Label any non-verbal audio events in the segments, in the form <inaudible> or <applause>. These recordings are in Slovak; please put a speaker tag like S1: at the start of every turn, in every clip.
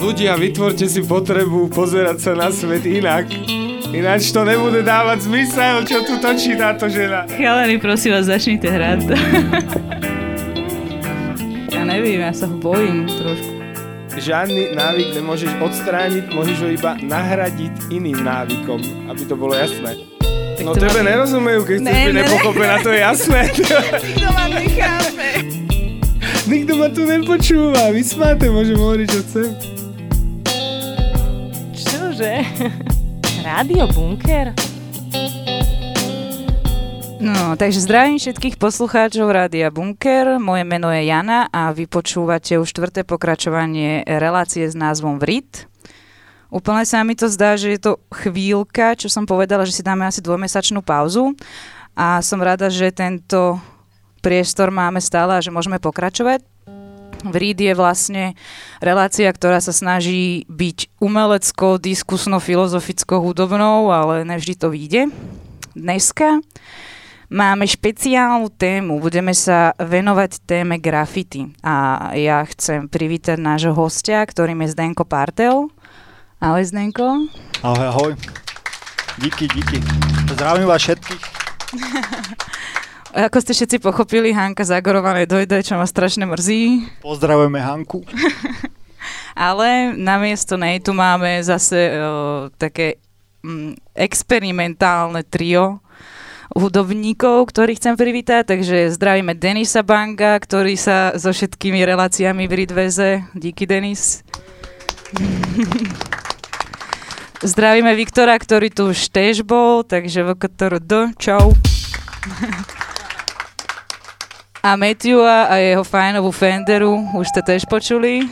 S1: Ľudia, vytvorte si potrebu pozerať sa na svet inak. Ináč to nebude dávať zmysel, čo tu točí táto žena.
S2: Chalani, prosím vás, začnite hrať. <laughs> ja neviem, ja sa ho bojím trošku.
S1: Žiadny návyk nemôžeš odstrániť, môžeš ho iba nahradiť iným návykom, aby to bolo jasné. Tak no tebe má... nerozumejú, keď chceš byť nepochopená, to je jasné. <laughs>
S2: Nikto ma nechápe.
S1: Nikto ma tu nepočúva, vysmáte, môžem hovoriť, čo chcem.
S2: Čože? <laughs> Rádio Bunker? No, takže zdravím všetkých poslucháčov Rádia Bunker. Moje meno je Jana a vy počúvate už štvrté pokračovanie relácie s názvom VRIT. Úplne sa mi to zdá, že je to chvíľka, čo som povedala, že si dáme asi dvojmesačnú pauzu a som rada, že tento priestor máme stále a že môžeme pokračovať. VRID je vlastne relácia, ktorá sa snaží byť umeleckou, diskusno, filozofickou, hudobnou, ale nevždy to vyjde. Dneska Máme špeciálnu tému, budeme sa venovať téme graffiti a ja chcem privítať nášho hostia, ktorým je Zdenko Partel. Ahoj Zdenko.
S3: Ahoj, ahoj. Díky, díky. Zdravím vás všetkých. <laughs>
S2: Ako ste všetci pochopili, Hanka Zagorova nedojde, čo ma strašne mrzí.
S3: Pozdravujeme Hanku. <laughs>
S2: Ale namiesto nej tu máme zase uh, také um, experimentálne trio, hudobníkov, ktorých chcem privítať, takže zdravíme Denisa Banga, ktorý sa so všetkými reláciami v Ridveze. Díky, Denis. <laughs> Zdravíme Viktora, ktorý tu už tiež bol, takže VKTRD, čau. <laughs> A Matthewa a jeho fajnovú Fenderu, už ste tiež počuli.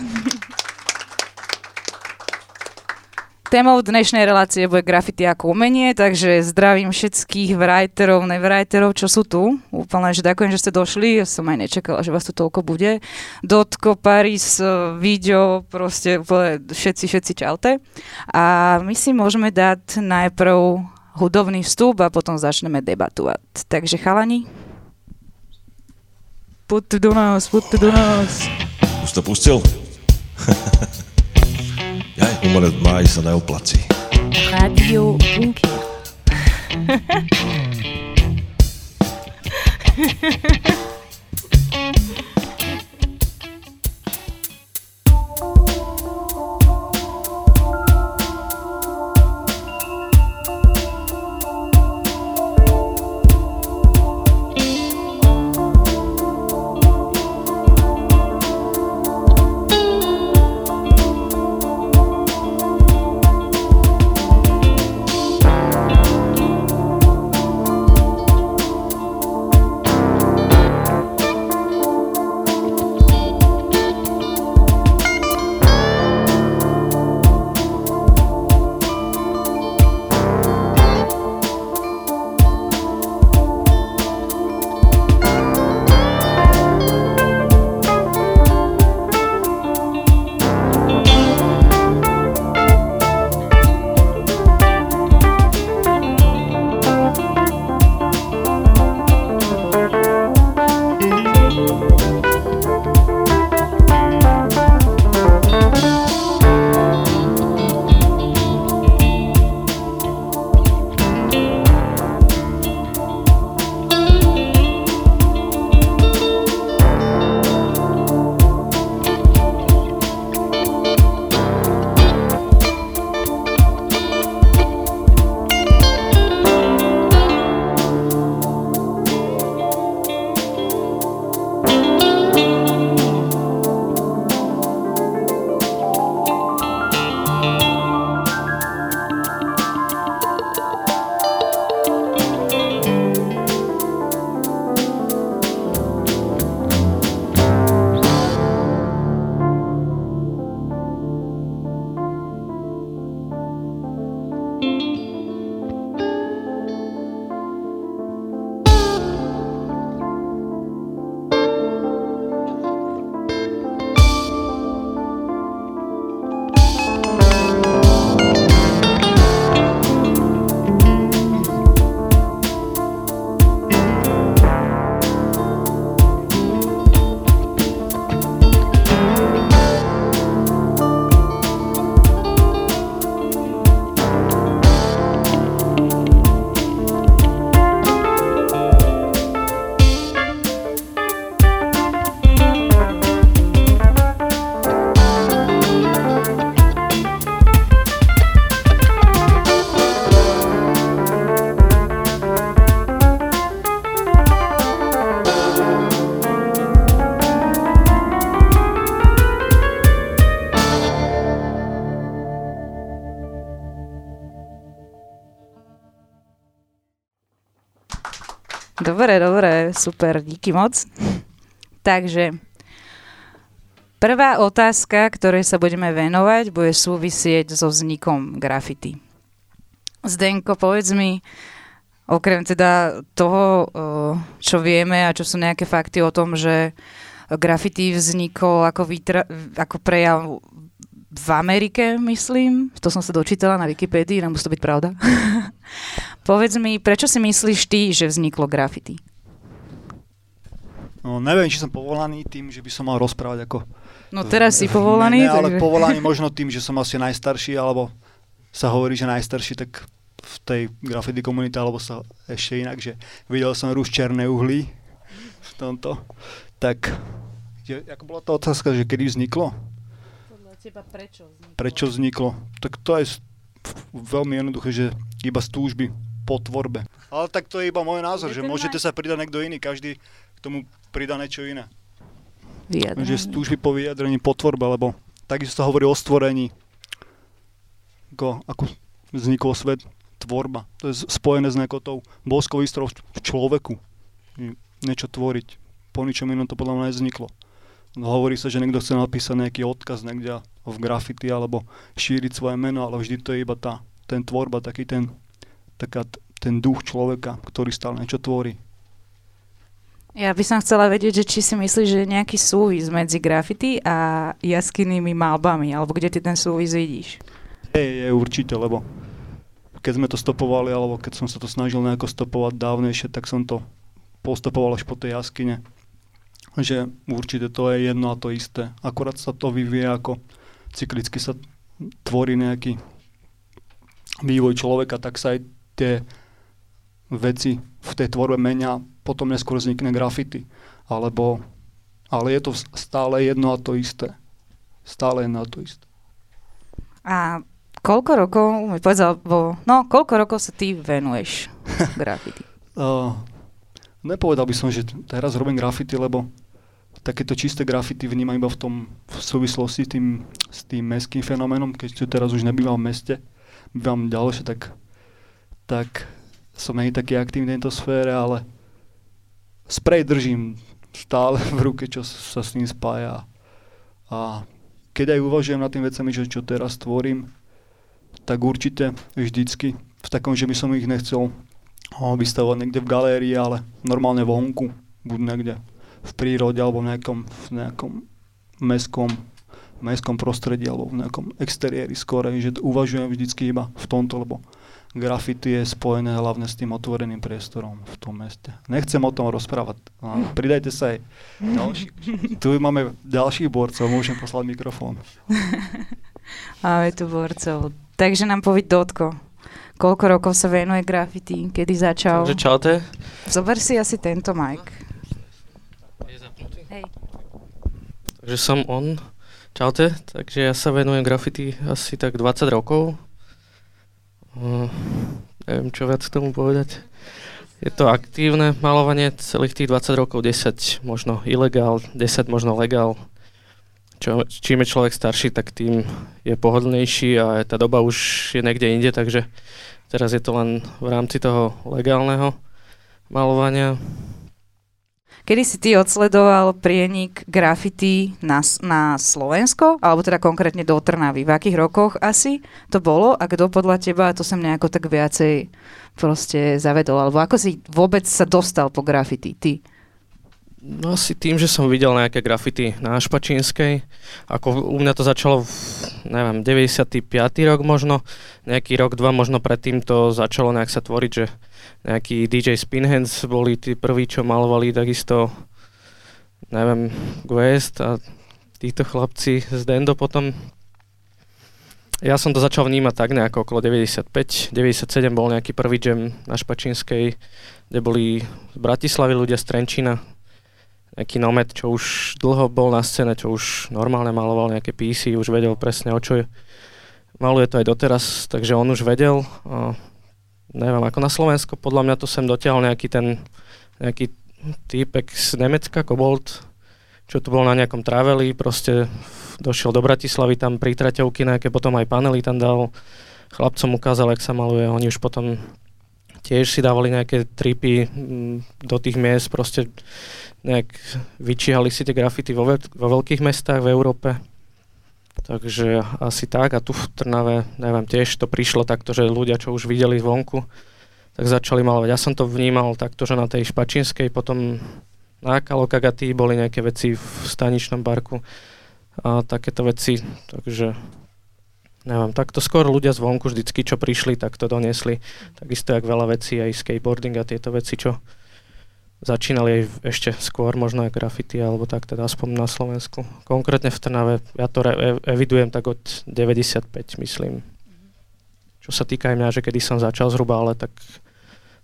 S2: Témou dnešnej relácie bude grafity ako umenie, takže zdravím všetkých writerov, nevwriterov, čo sú tu. Úplne, že ďakujem, že ste došli, ja som aj nečakala, že vás tu toľko bude. Dotko, Paris, eh, Video, proste úplne všetci, všetci čaute. A my si môžeme dať najprv hudobný vstup a potom začneme debatovať. Takže chalani, poďte do nás, poďte do nás.
S4: Už to pustil? Jaj, umelec máj sa neoplací.
S2: Radio Bunker. <laughs> Dobre, dobre, super, díky moc. Takže prvá otázka, ktorej sa budeme venovať, bude súvisieť so vznikom grafity. Zdenko, povedz mi, okrem teda toho, čo vieme a čo sú nejaké fakty o tom, že graffiti vznikol ako, výtra- ako prejav v Amerike, myslím. To som sa dočítala na Wikipédii, nemusí to byť pravda. <laughs> Povedz mi, prečo si myslíš ty, že vzniklo graffiti?
S3: No, neviem, či som povolaný tým, že by som mal rozprávať ako...
S2: No teraz si povolaný.
S3: Ne, ne, ale
S2: takže...
S3: povolaný <laughs> možno tým, že som asi najstarší, alebo sa hovorí, že najstarší, tak v tej graffiti komunite, alebo sa ešte inak, že videl som rúš černé uhlí v tomto. Tak, je, ako bola tá otázka, že kedy vzniklo?
S2: Teba prečo vzniklo?
S3: Prečo vzniklo? Tak to je veľmi jednoduché, že iba z túžby po tvorbe. Ale tak to je iba môj názor, že môžete sa pridať niekto iný, každý k tomu pridá niečo iné.
S2: Vyjadrenie.
S3: Že z túžby po vyjadrení, po tvorbe, lebo takisto sa hovorí o stvorení, ako, ako vznikol svet, tvorba. To je spojené s nejakou tou boskou istrou v človeku. Niečo tvoriť po ničom inom to podľa mňa nezvzniklo. No, hovorí sa, že niekto chce napísať nejaký odkaz niekde v grafity alebo šíriť svoje meno, ale vždy to je iba tá, ten tvorba, taký ten, taká, ten duch človeka, ktorý stále niečo tvorí.
S2: Ja by som chcela vedieť, že či si myslíš, že je nejaký súvis medzi grafity a jaskinnými malbami, alebo kde ty ten súvis vidíš?
S3: Je, je určite, lebo keď sme to stopovali, alebo keď som sa to snažil nejako stopovať dávnejšie, tak som to postupoval až po tej jaskyne že určite to je jedno a to isté. Akurát sa to vyvie ako cyklicky sa tvorí nejaký vývoj človeka, tak sa aj tie veci v tej tvorbe menia, potom neskôr vznikne grafity. Alebo, ale je to stále jedno a to isté. Stále jedno a to isté.
S2: A koľko rokov, mi povedz, alebo, no, koľko rokov sa ty venuješ <laughs> grafity?
S3: uh, nepovedal by som, že teraz robím grafity, lebo takéto čisté grafity vnímam iba v tom v súvislosti tým, s tým mestským fenoménom, keď teraz už nebývam v meste, bývam ďalšie, tak, tak som nie taký aktívny v tejto sfére, ale sprej držím stále v ruke, čo sa s ním spája. A keď aj uvažujem nad tým vecami, že čo teraz tvorím, tak určite vždycky v takom, že by som ich nechcel vystavovať niekde v galérii, ale normálne vonku, buď niekde v prírode alebo v nejakom, v nejakom mestskom, mestskom prostredí alebo v nejakom exteriéri skôr, že uvažujem vždycky iba v tomto, lebo grafity je spojené hlavne s tým otvoreným priestorom v tom meste. Nechcem o tom rozprávať. Pridajte sa aj ďalší. Tu máme ďalších borcov, môžem poslať mikrofón. <laughs>
S2: Máme tu borcov. Takže nám povedz Dotko, koľko rokov sa venuje grafity, kedy začal?
S5: Čaute.
S2: Zober si asi tento mic.
S5: Takže som on. Čaute, takže ja sa venujem graffiti asi tak 20 rokov. Uh, neviem, čo viac k tomu povedať. Je to aktívne malovanie celých tých 20 rokov, 10 možno ilegál, 10 možno legál. Čo, čím je človek starší, tak tým je pohodlnejší a tá doba už je niekde inde, takže teraz je to len v rámci toho legálneho malovania.
S2: Kedy si ty odsledoval prienik grafity na, na Slovensko, alebo teda konkrétne do Trnavy? V akých rokoch asi to bolo a kto podľa teba to sem nejako tak viacej proste zavedol? Alebo ako si vôbec sa dostal po grafity, ty?
S5: No asi tým, že som videl nejaké grafity na Špačínskej. Ako u mňa to začalo v, neviem, 95. rok možno. Nejaký rok, dva možno predtým to začalo nejak sa tvoriť, že nejaký DJ Spinhands boli tí prví, čo malovali takisto, neviem, Quest a títo chlapci z Dendo potom. Ja som to začal vnímať tak nejako okolo 95, 97 bol nejaký prvý jam na Špačínskej, kde boli z Bratislavy ľudia z Trenčína, nejaký Nomet, čo už dlho bol na scéne, čo už normálne maloval nejaké PC, už vedel presne o čo je. Maluje to aj doteraz, takže on už vedel neviem, ako na Slovensko, podľa mňa to sem dotiahol nejaký ten, nejaký týpek z Nemecka, Kobold, čo tu bol na nejakom traveli, proste došiel do Bratislavy, tam pri traťovky nejaké, potom aj panely tam dal, chlapcom ukázal, jak sa maluje, oni už potom tiež si dávali nejaké tripy do tých miest, proste nejak vyčíhali si tie grafity vo, vo veľkých mestách v Európe. Takže asi tak a tu v Trnave, neviem, tiež to prišlo takto, že ľudia, čo už videli zvonku, tak začali malovať. Ja som to vnímal takto, že na tej špačinskej, potom na Kalokagaty boli nejaké veci v staničnom barku a takéto veci, takže neviem, takto skôr ľudia zvonku vždycky, čo prišli, tak to doniesli. Takisto jak veľa vecí, aj skateboarding a tieto veci, čo začínali aj ešte skôr, možno aj graffiti, alebo tak teda aspoň na Slovensku. Konkrétne v Trnave, ja to re- evidujem tak od 95, myslím. Čo sa týka aj mňa, že kedy som začal zhruba, ale tak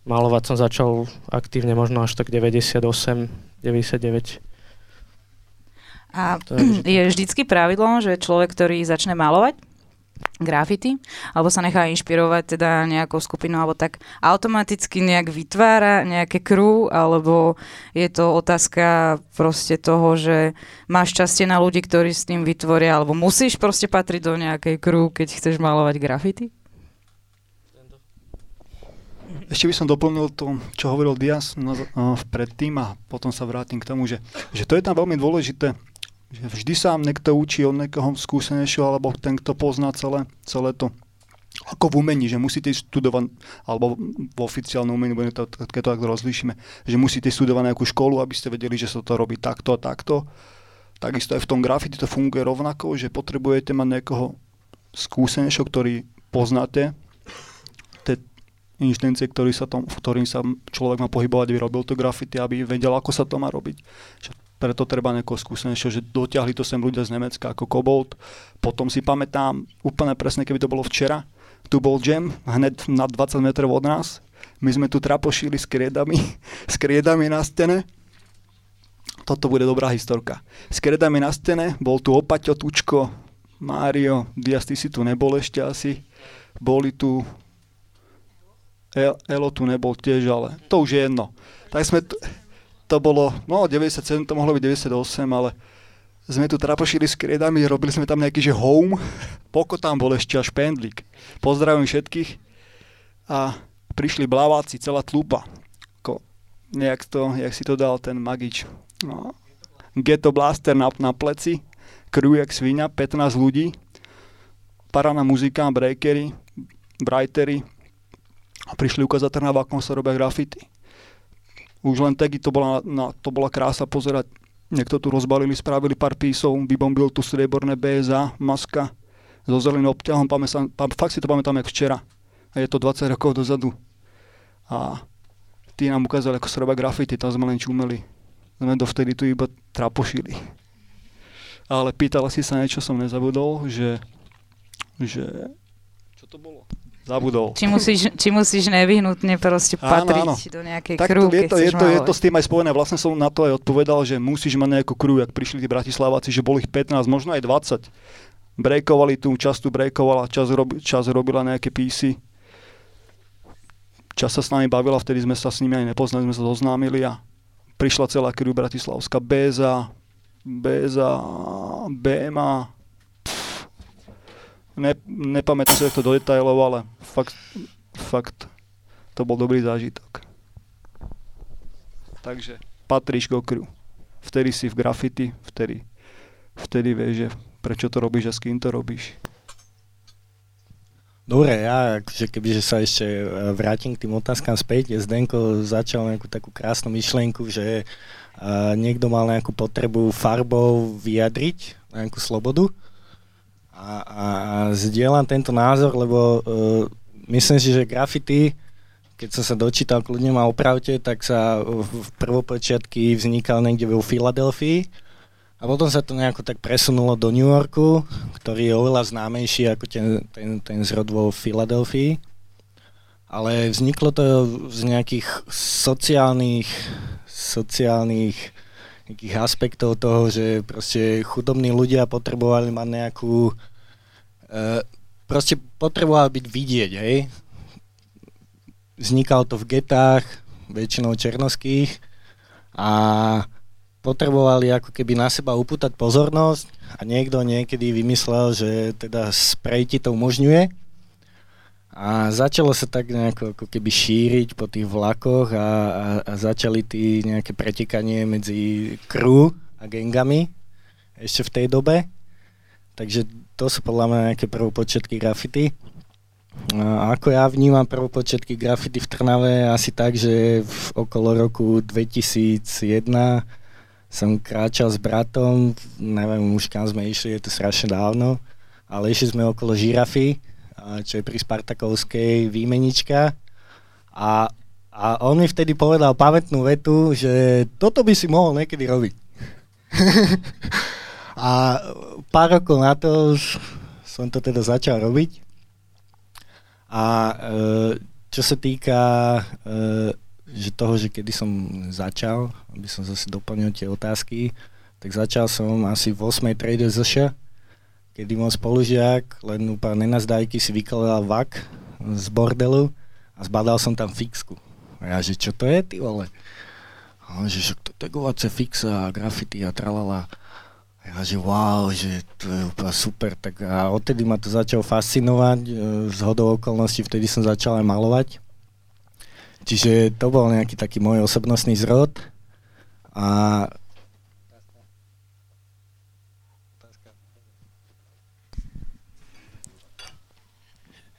S5: malovať som začal aktívne možno až tak 98, 99.
S2: A je <clears throat> vždycky pravidlom, že človek, ktorý začne malovať, grafity, alebo sa nechá inšpirovať teda nejakou skupinou, alebo tak automaticky nejak vytvára nejaké crew, alebo je to otázka proste toho, že máš šťastie na ľudí, ktorí s tým vytvoria, alebo musíš proste patriť do nejakej crew, keď chceš malovať grafity?
S3: Ešte by som doplnil to, čo hovoril Dias no, no, predtým a potom sa vrátim k tomu, že, že to je tam veľmi dôležité že vždy sa niekto učí od niekoho skúsenejšieho, alebo ten, kto pozná celé, celé to ako v umení, že musíte študovať, alebo v oficiálnom umení, keď to tak rozlíšime, že musíte študovať nejakú školu, aby ste vedeli, že sa to robí takto a takto. Takisto aj v tom grafite to funguje rovnako, že potrebujete mať nejakého skúsenejšieho, ktorý poznáte, tie inštencie, ktorý sa tom, v ktorým sa človek má pohybovať, aby robil to grafity, aby vedel, ako sa to má robiť. Že preto treba nejakého skúsenejšieho, že dotiahli to sem ľudia z Nemecka ako Kobold. Potom si pamätám úplne presne, keby to bolo včera, tu bol jam, hneď na 20 metrov od nás. My sme tu trapošili s kriedami, <laughs> s kriedami na stene. Toto bude dobrá historka. S kriedami na stene, bol tu Opaťo, Tučko, Mário, Dias, ty si tu nebol ešte asi. Boli tu Elo tu nebol tiež, ale to už je jedno. Tak sme tu, to bolo, no 97, to mohlo byť 98, ale sme tu trapošili s kriedami, robili sme tam nejaký, že home, <laughs> poko tam bol ešte až pendlík. Pozdravím všetkých a prišli blaváci, celá tlupa. Ko, nejak to, jak si to dal ten magič. No. Ghetto Blaster na, na pleci, crew jak svinia, 15 ľudí, parana muzika, breakery, brightery a prišli ukázať Trnava, ako sa robia grafity už len taky to bola, na, to bola krása pozerať. Niekto tu rozbalili, spravili pár písov, vybombil tu strieborné BSA, maska so zeleným obťahom, pamätám, fakt si to pamätám jak včera. A je to 20 rokov dozadu. A tí nám ukázali, ako sa robia grafity, tam sme len čumeli. Sme dovtedy tu iba trapošili. Ale pýtala si sa niečo, som nezabudol, že, že to bolo? Zabudol.
S2: Či musíš, či musíš nevyhnutne proste patriť áno, áno. do nejakej tak krú,
S3: je to, je, to, je to s tým aj spojené. Vlastne som na to aj odpovedal, že musíš mať nejakú krú, ak prišli tí Bratislaváci, že boli ich 15, možno aj 20. Breakovali tu, čas tu breakovala, čas, robi, čas robila nejaké písy. Čas sa s nami bavila, vtedy sme sa s nimi aj nepoznali, sme sa zoznámili a prišla celá krú Bratislavská. Beza, Beza, BMA, ne, nepamätám sa to do detailov, ale fakt, fakt to bol dobrý zážitok. Takže patríš go crew. Vtedy si v graffiti, vtedy, vtedy vieš, že prečo to robíš a s kým to robíš.
S6: Dobre, ja akože kebyže sa ešte e, vrátim k tým otázkam späť, Zdenko začal nejakú takú krásnu myšlienku, že uh, niekto mal nejakú potrebu farbou vyjadriť nejakú slobodu a, a, zdieľam tento názor, lebo uh, myslím si, že graffiti, keď som sa dočítal, kľudne ma opravte, tak sa v prvopočiatky vznikal niekde vo Filadelfii a potom sa to nejako tak presunulo do New Yorku, ktorý je oveľa známejší ako ten, ten, ten zrod vo Filadelfii. Ale vzniklo to z nejakých sociálnych, sociálnych nejakých aspektov toho, že proste chudobní ľudia potrebovali mať nejakú uh, proste potrebovali byť vidieť, hej. Vznikalo to v getách, väčšinou černoských a potrebovali ako keby na seba upútať pozornosť a niekto niekedy vymyslel, že teda sprej ti to umožňuje. A začalo sa tak nejako ako keby šíriť po tých vlakoch a, a, a začali tí nejaké pretekanie medzi crew a gengami ešte v tej dobe. Takže to sú podľa mňa nejaké prvopočiatky grafity. A ako ja vnímam prvopočiatky grafity v Trnave asi tak, že v okolo roku 2001 som kráčal s bratom, neviem už kam sme išli, je to strašne dávno, ale išli sme okolo žirafy, čo je pri Spartakovskej výmenička a, a on mi vtedy povedal pamätnú vetu, že toto by si mohol niekedy robiť. <laughs> a pár rokov na to som to teda začal robiť. A e, čo sa týka e, že toho, že kedy som začal, aby som zase doplnil tie otázky, tak začal som asi v 8. trade ZŠ, kedy môj spolužiak len úplne nenazdajky si vykladal vak z bordelu a zbadal som tam fixku. A ja, že čo to je, ty vole? A on, že to tagovace fixa a graffiti a tralala. A ja, že wow, že to je úplne super. Tak a odtedy ma to začalo fascinovať. E, z hodou okolností vtedy som začal aj malovať. Čiže to bol nejaký taký môj osobnostný zrod. A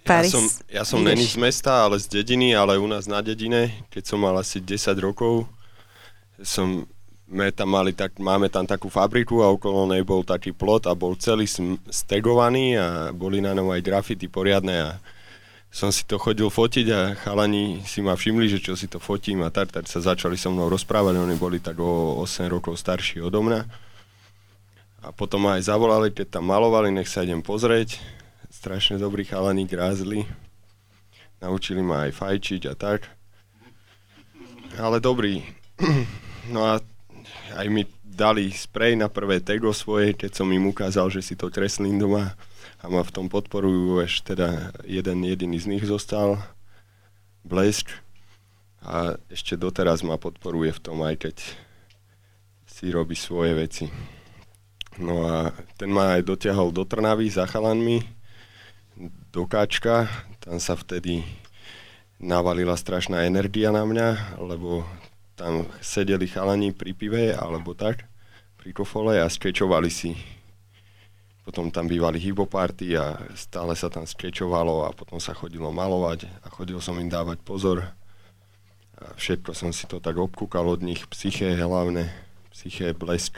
S7: Paris. Ja som, ja som není z mesta, ale z dediny, ale u nás na dedine, keď som mal asi 10 rokov, som, my tam mali tak, máme tam takú fabriku a okolo nej bol taký plot a bol celý stegovaný a boli na ňom aj grafity poriadne a som si to chodil fotiť a chalani si ma všimli, že čo si to fotím a tak, tak sa začali so mnou rozprávať, oni boli tak o 8 rokov starší odo mňa. A potom ma aj zavolali, keď tam malovali, nech sa idem pozrieť. Strašne dobrí chalani grázli. Naučili ma aj fajčiť a tak. Ale dobrý. <clears throat> No a aj mi dali sprej na prvé tego svoje, keď som im ukázal, že si to kreslím doma a ma v tom podporujú, ešte teda jeden jediný z nich zostal, Blesk, a ešte doteraz ma podporuje v tom, aj keď si robí svoje veci. No a ten ma aj dotiahol do Trnavy za chalanmi, do Káčka, tam sa vtedy navalila strašná energia na mňa, lebo tam sedeli chalani pri pive alebo tak, pri kofole a skečovali si potom tam bývali hiboparty a stále sa tam skečovalo a potom sa chodilo malovať a chodil som im dávať pozor. A všetko som si to tak obkúkal od nich, psyché hlavne, psyché, blesk,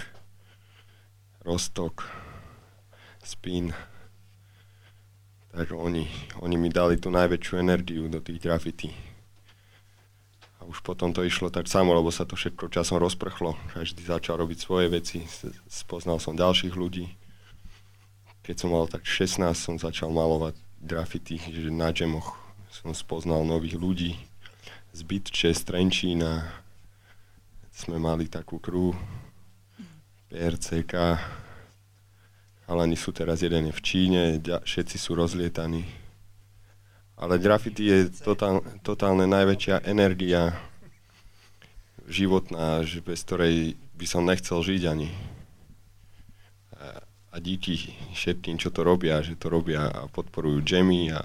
S7: rostok, spin. Tak oni, oni mi dali tú najväčšiu energiu do tých graffiti. A už potom to išlo tak samo, lebo sa to všetko časom rozprchlo. Každý začal robiť svoje veci, spoznal som ďalších ľudí keď som mal tak 16, som začal malovať grafity, že na džemoch som spoznal nových ľudí z Bytče, z Trenčína. Sme mali takú krú PRCK. Chalani sú teraz jeden je v Číne, všetci sú rozlietaní. Ale graffiti je totál, totálne najväčšia energia životná, že bez ktorej by som nechcel žiť ani a díky všetkým, čo to robia, že to robia a podporujú jammy a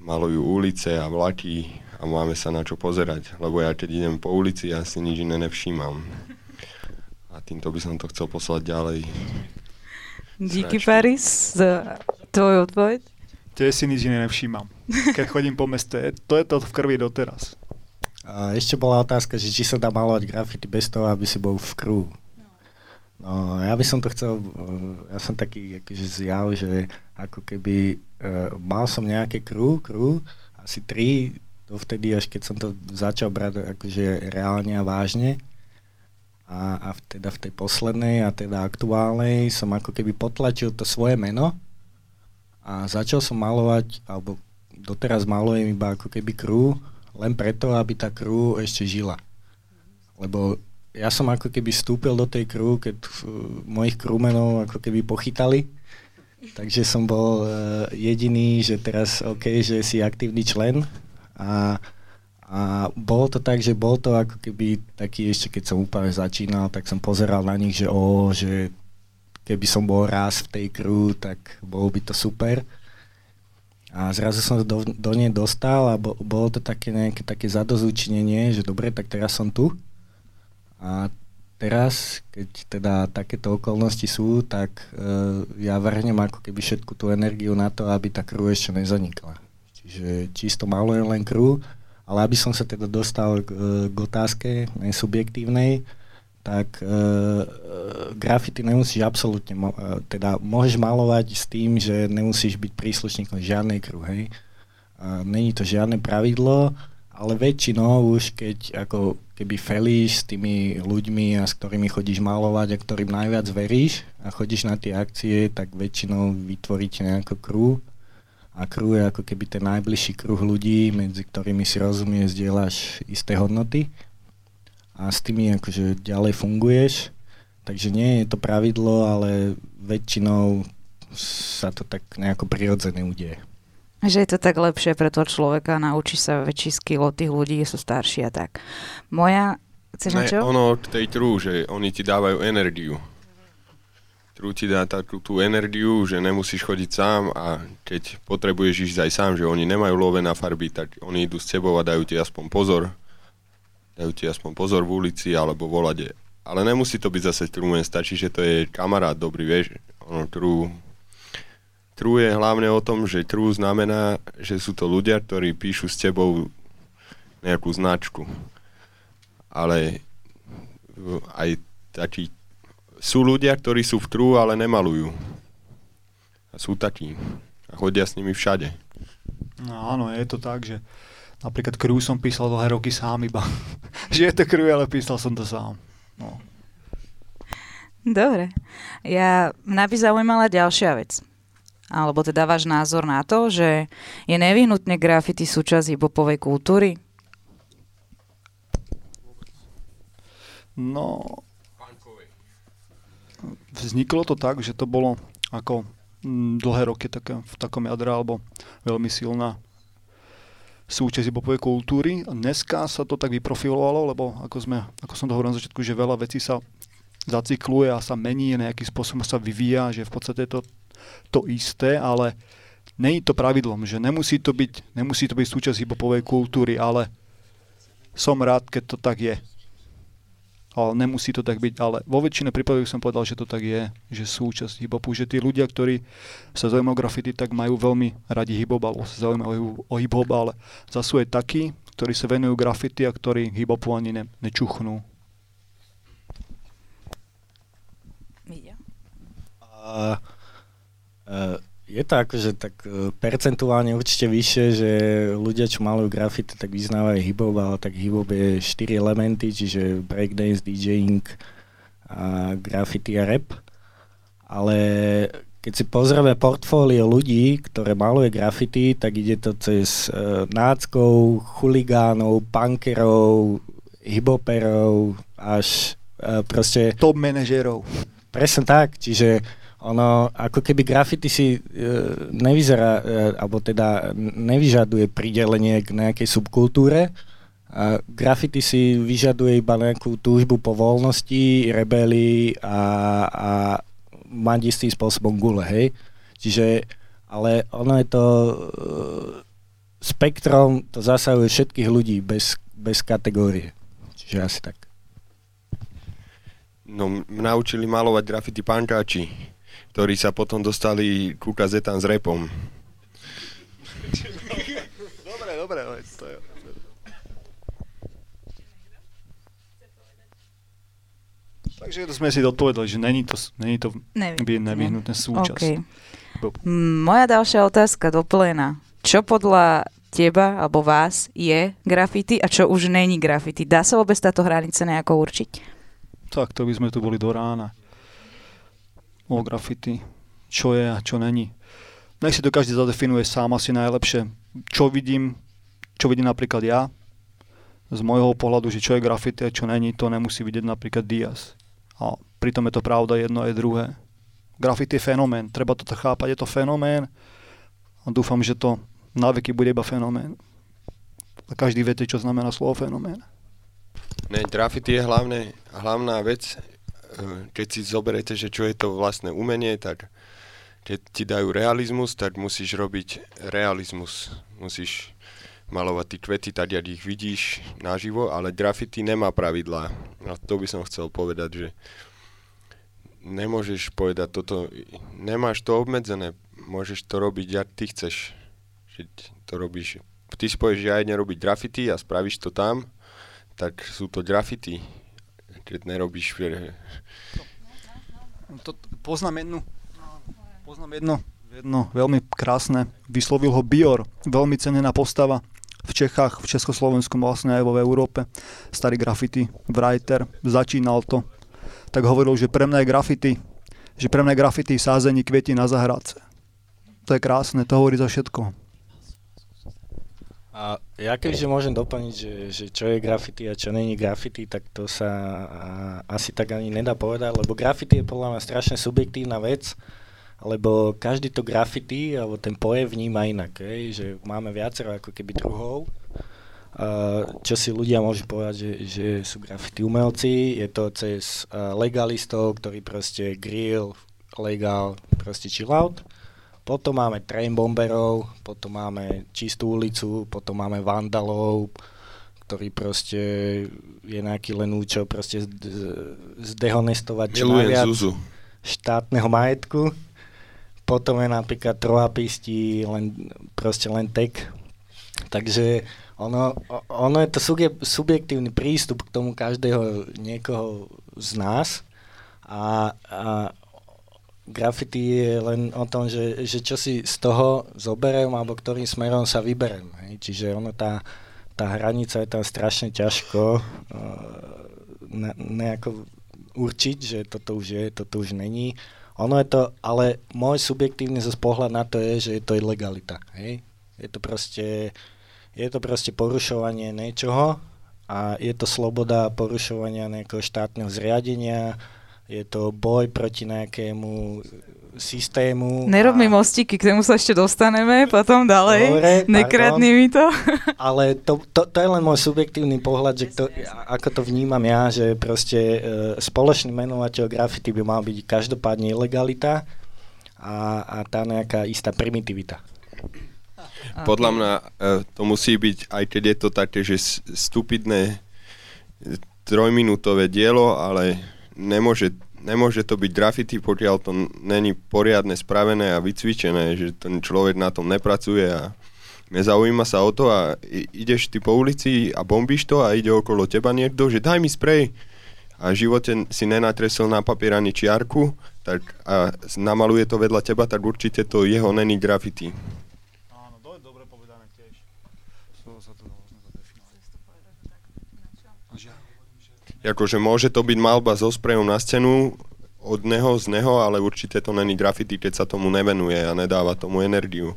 S7: malujú ulice a vlaky a máme sa na čo pozerať, lebo ja keď idem po ulici, ja si nič iné nevšímam. A týmto by som to chcel poslať ďalej.
S2: Díky Paris za tvoj odpoveď.
S3: Tiež si nič iné nevšímam. Keď chodím po meste, to je to v krvi doteraz.
S6: A ešte bola otázka, že či sa dá malovať grafity bez toho, aby si bol v crew. No, ja by som to chcel, ja som taký akože zjav, že ako keby uh, mal som nejaké crew, crew, asi tri, dovtedy, až keď som to začal brať akože reálne a vážne. A, a teda v tej poslednej a teda aktuálnej som ako keby potlačil to svoje meno a začal som malovať, alebo doteraz malujem iba ako keby crew, len preto, aby tá crew ešte žila. Lebo ja som ako keby vstúpil do tej crew, keď uh, mojich crewmenov ako keby pochytali. Takže som bol uh, jediný, že teraz OK, že si aktívny člen. A, a bolo to tak, že bol to ako keby taký ešte keď som úplne začínal, tak som pozeral na nich, že o, že keby som bol raz v tej crew, tak bolo by to super. A zrazu som do, do nej dostal a bo, bolo to také nejaké také zadozúčinenie, že dobre, tak teraz som tu. A teraz, keď teda takéto okolnosti sú, tak uh, ja vrhnem ako keby všetku tú energiu na to, aby tá krú ešte nezanikla. Čiže čisto malujem len krú, ale aby som sa teda dostal k, k otázke nesubjektívnej, tak uh, grafity nemusíš absolútne, uh, teda môžeš malovať s tým, že nemusíš byť príslušníkom žiadnej kruh, hej. Není to žiadne pravidlo, ale väčšinou už keď ako keby felíš s tými ľuďmi a s ktorými chodíš malovať a ktorým najviac veríš a chodíš na tie akcie, tak väčšinou vytvoríte nejakú kruh a kruh je ako keby ten najbližší kruh ľudí, medzi ktorými si rozumieš, zdieľaš isté hodnoty a s tými akože ďalej funguješ. Takže nie je to pravidlo, ale väčšinou sa to tak nejako prirodzene udeje.
S2: Že je to tak lepšie pre toho človeka, naučí sa väčší skill od tých ľudí, sú starší a tak. Moja... Chceš
S7: ne, čo? Ono k tej trú, že oni ti dávajú energiu. Ti dá takú tú energiu, že nemusíš chodiť sám a keď potrebuješ ísť aj sám, že oni nemajú love na farby, tak oni idú s tebou a dajú ti aspoň pozor dajú ti aspoň pozor v ulici alebo volade. Ale nemusí to byť zase trúmen, stačí, že to je kamarát dobrý, vieš. Ono trú, trú je hlavne o tom, že trú znamená, že sú to ľudia, ktorí píšu s tebou nejakú značku. Ale aj takí sú ľudia, ktorí sú v trú, ale nemalujú. A sú takí. A chodia s nimi všade.
S3: No áno, je to tak, že Napríklad Crew som písal dlhé roky sám iba. <laughs> že je to Crew, ale písal som to sám. No.
S2: Dobre. Ja, mňa by zaujímala ďalšia vec. Alebo teda váš názor na to, že je nevyhnutne grafity súčasť hibopovej kultúry?
S3: No, vzniklo to tak, že to bolo ako mm, dlhé roky také, v takom jadre, alebo veľmi silná súčasť popovej kultúry. Dneska sa to tak vyprofilovalo, lebo ako, sme, ako som to hovoril na začiatku, že veľa vecí sa zacykluje a sa mení, nejakým spôsobom sa vyvíja, že v podstate je to to isté, ale není to pravidlom, že nemusí to byť, nemusí to byť súčasť hibopovej kultúry, ale som rád, keď to tak je ale nemusí to tak byť, ale vo väčšine prípadov som povedal, že to tak je, že súčasť hip-hopu, že tí ľudia, ktorí sa zaujímajú graffiti, tak majú veľmi radi hip-hop, alebo sa zaujímajú o hip-hop, ale zase aj takí, ktorí sa venujú graffiti a ktorí hip-hopu ani ne, nečuchnú.
S6: Uh, uh, je to akože tak e, percentuálne určite vyššie, že ľudia, čo malujú grafity, tak vyznávajú hip-hop, ale tak hip-hop je 4 elementy, čiže breakdance, DJing, a graffiti a rap. Ale keď si pozrieme portfólio ľudí, ktoré maluje grafity, tak ide to cez uh, náckov, chuligánov, punkerov, hiphoperov, až uh, proste...
S3: Top manažerov.
S6: Presne tak, čiže ono, ako keby graffiti si e, nevyzerá, e, alebo teda nevyžaduje pridelenie k nejakej subkultúre. A graffiti si vyžaduje iba nejakú túžbu po voľnosti, rebelii a, a mať istým spôsobom gule, hej. Čiže, ale ono je to e, spektrom, to zasahuje všetkých ľudí bez, bez kategórie. Čiže asi tak.
S7: No, naučili malovať graffiti pankáči ktorí sa potom dostali ku kazetám s repom.
S3: dobre, dobre, to je... Takže to sme si odpovedali, že není to, není to nevyhnutné súčasť. Okay.
S2: Moja ďalšia otázka doplnená. Čo podľa teba alebo vás je grafity a čo už není grafity? Dá sa vôbec táto hranica nejako určiť?
S3: Tak, to by sme tu boli do rána o graffiti, čo je a čo není. Nech si to každý zadefinuje sám asi najlepšie. Čo vidím, čo vidím napríklad ja, z môjho pohľadu, že čo je graffiti a čo není, to nemusí vidieť napríklad Diaz. A pritom je to pravda jedno aj druhé. Graffiti je fenomén, treba to chápať, je to fenomén a dúfam, že to na veky bude iba fenomén. A každý viete, čo znamená slovo fenomén.
S7: Ne, graffiti je hlavne, hlavná vec, keď si zoberete, že čo je to vlastné umenie, tak keď ti dajú realizmus, tak musíš robiť realizmus. Musíš malovať tie kvety tak, jak ich vidíš naživo, ale graffiti nemá pravidlá. A to by som chcel povedať, že nemôžeš povedať toto, nemáš to obmedzené, môžeš to robiť, jak ty chceš. Že to robíš. Ty si povieš, že ja idem robiť graffiti a spravíš to tam, tak sú to graffiti. Keď nerobíš...
S3: To, poznám jednu, poznám jedno, jedno veľmi krásne, vyslovil ho Bior, veľmi cenená postava v Čechách, v Československu, vlastne aj vo Európe. Starý graffiti, writer, začínal to tak hovoril, že pre mňa je grafity, že pre mňa je grafity sázení kvieti na zahradce. To je krásne, to hovorí za všetko.
S6: A ja keďže môžem doplniť, že, že čo je graffiti a čo není graffiti, tak to sa asi tak ani nedá povedať, lebo graffiti je podľa mňa strašne subjektívna vec, lebo každý to graffiti, alebo ten poje vníma inak, hej, že máme viacero ako keby druhov čo si ľudia môžu povedať, že, že sú graffiti umelci. Je to cez legalistov, ktorí proste grill, legal, proste chill out. Potom máme train bomberov, potom máme čistú ulicu, potom máme vandalov, ktorý proste je nejaký len účel proste zdehonestovať čo najviac štátneho majetku. Potom je napríklad troapisti, len, proste len tek. Takže ono, ono je to subjektívny prístup k tomu každého niekoho z nás a, a graffiti je len o tom, že, že čo si z toho zoberiem alebo ktorým smerom sa vyberem. Hej. Čiže ono tá, tá hranica je tam strašne ťažko uh, ne, nejako určiť, že toto už je, toto už není. Ono je to, ale môj subjektívny pohľad na to je, že je to ilegalita. Hej? Je to proste je to proste porušovanie niečoho a je to sloboda porušovania nejakého štátneho zriadenia, je to boj proti nejakému systému.
S2: Nerob mi a... mostíky, k tomu sa ešte dostaneme potom ďalej. Dobre, Nekradni mi to. <laughs> <laughs>
S6: Ale to, to, to je len môj subjektívny pohľad, že to, ako to vnímam ja, že proste e, spoločný menovateľ grafity by mal byť každopádne ilegalita a, a tá nejaká istá primitivita.
S7: Podľa mňa e, to musí byť, aj keď je to také, že stupidné e, trojminútové dielo, ale nemôže, nemôže to byť graffiti, pokiaľ to není poriadne spravené a vycvičené, že ten človek na tom nepracuje a nezaujíma sa o to a ideš ty po ulici a bombíš to a ide okolo teba niekto, že daj mi sprej a v živote si nenatresol na papier ani čiarku tak a namaluje to vedľa teba, tak určite to jeho není graffiti. Akože môže to byť malba so sprejom na scénu od neho, z neho, ale určite to není graffiti, keď sa tomu nevenuje a nedáva tomu energiu.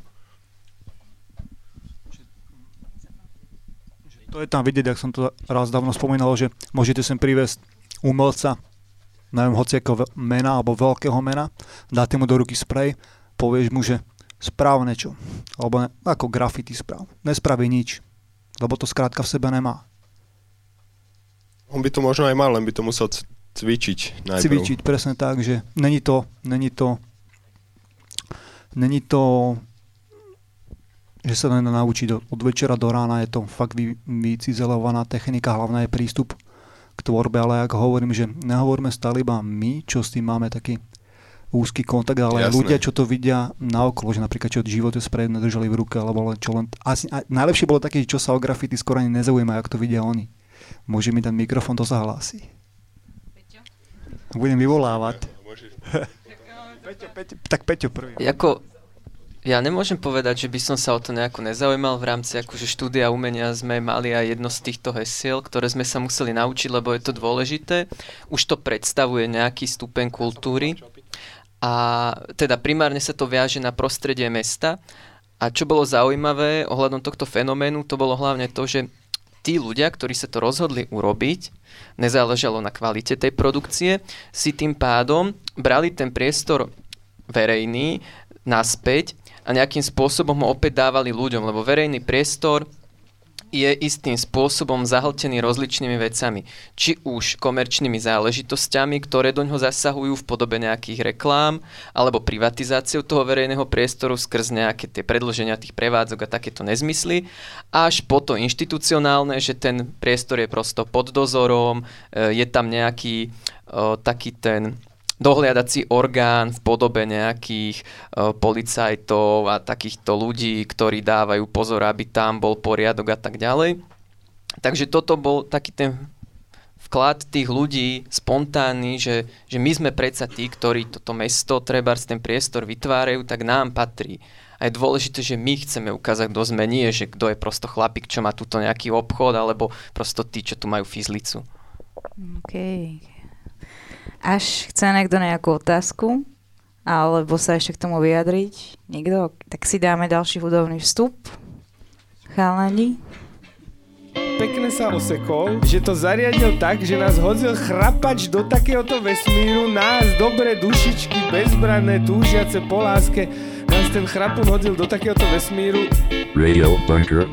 S3: To je tam vidieť, ak som to raz dávno spomínal, že môžete sem privesť umelca, neviem, hociako mena alebo veľkého mena, dáte mu do ruky sprej, povieš mu, že správ niečo, alebo ne, ako graffiti správ. Nespraví nič, lebo to skrátka v sebe nemá.
S7: On by to možno aj mal, len by to musel cvičiť najprv.
S3: Cvičiť, presne tak, že není to, není to, není to, že sa len naučiť od večera do rána, je to fakt vy, vycizelovaná technika, hlavná je prístup k tvorbe, ale ako hovorím, že nehovoríme stále iba my, čo s tým máme taký úzky kontakt, ale Jasné. ľudia, čo to vidia na okolo, že napríklad čo od živote spred nedržali v ruke, alebo len čo len... Asi, najlepšie bolo také, čo sa o grafity skoro ani nezaujíma, ako to vidia oni. Môže mi ten mikrofón, to sa hlási. Budem vyvolávať. <laughs> Peťo, Peťo, tak Peťo prvý.
S8: Jako, ja nemôžem povedať, že by som sa o to nejako nezaujímal. V rámci akože štúdia umenia sme mali aj jedno z týchto hesiel, ktoré sme sa museli naučiť, lebo je to dôležité. Už to predstavuje nejaký stupeň kultúry. A teda primárne sa to viaže na prostredie mesta. A čo bolo zaujímavé ohľadom tohto fenoménu, to bolo hlavne to, že tí ľudia, ktorí sa to rozhodli urobiť, nezáležalo na kvalite tej produkcie, si tým pádom brali ten priestor verejný naspäť a nejakým spôsobom ho opäť dávali ľuďom, lebo verejný priestor je istým spôsobom zahltený rozličnými vecami. Či už komerčnými záležitosťami, ktoré do ňoho zasahujú v podobe nejakých reklám, alebo privatizáciou toho verejného priestoru skrz nejaké tie predloženia tých prevádzok a takéto nezmysly, až po to inštitucionálne, že ten priestor je prosto pod dozorom, e, je tam nejaký o, taký ten dohliadací orgán v podobe nejakých uh, policajtov a takýchto ľudí, ktorí dávajú pozor, aby tam bol poriadok a tak ďalej. Takže toto bol taký ten vklad tých ľudí spontánny, že, že my sme predsa tí, ktorí toto mesto, treba ten priestor vytvárajú, tak nám patrí. A je dôležité, že my chceme ukázať, kto sme, nie, že kto je prosto chlapík, čo má tuto nejaký obchod, alebo prosto tí, čo tu majú fizlicu.
S2: Okay. Až chce niekto nejakú otázku, alebo sa ešte k tomu vyjadriť? Nikto? Tak si dáme ďalší hudobný vstup. Chalani.
S1: Pekne sa osekol, že to zariadil tak, že nás hodil chrapač do takéhoto vesmíru, nás, dobré dušičky, bezbranné, túžiace po láske, nás ten chrapun hodil do takéhoto vesmíru. Radio Bunker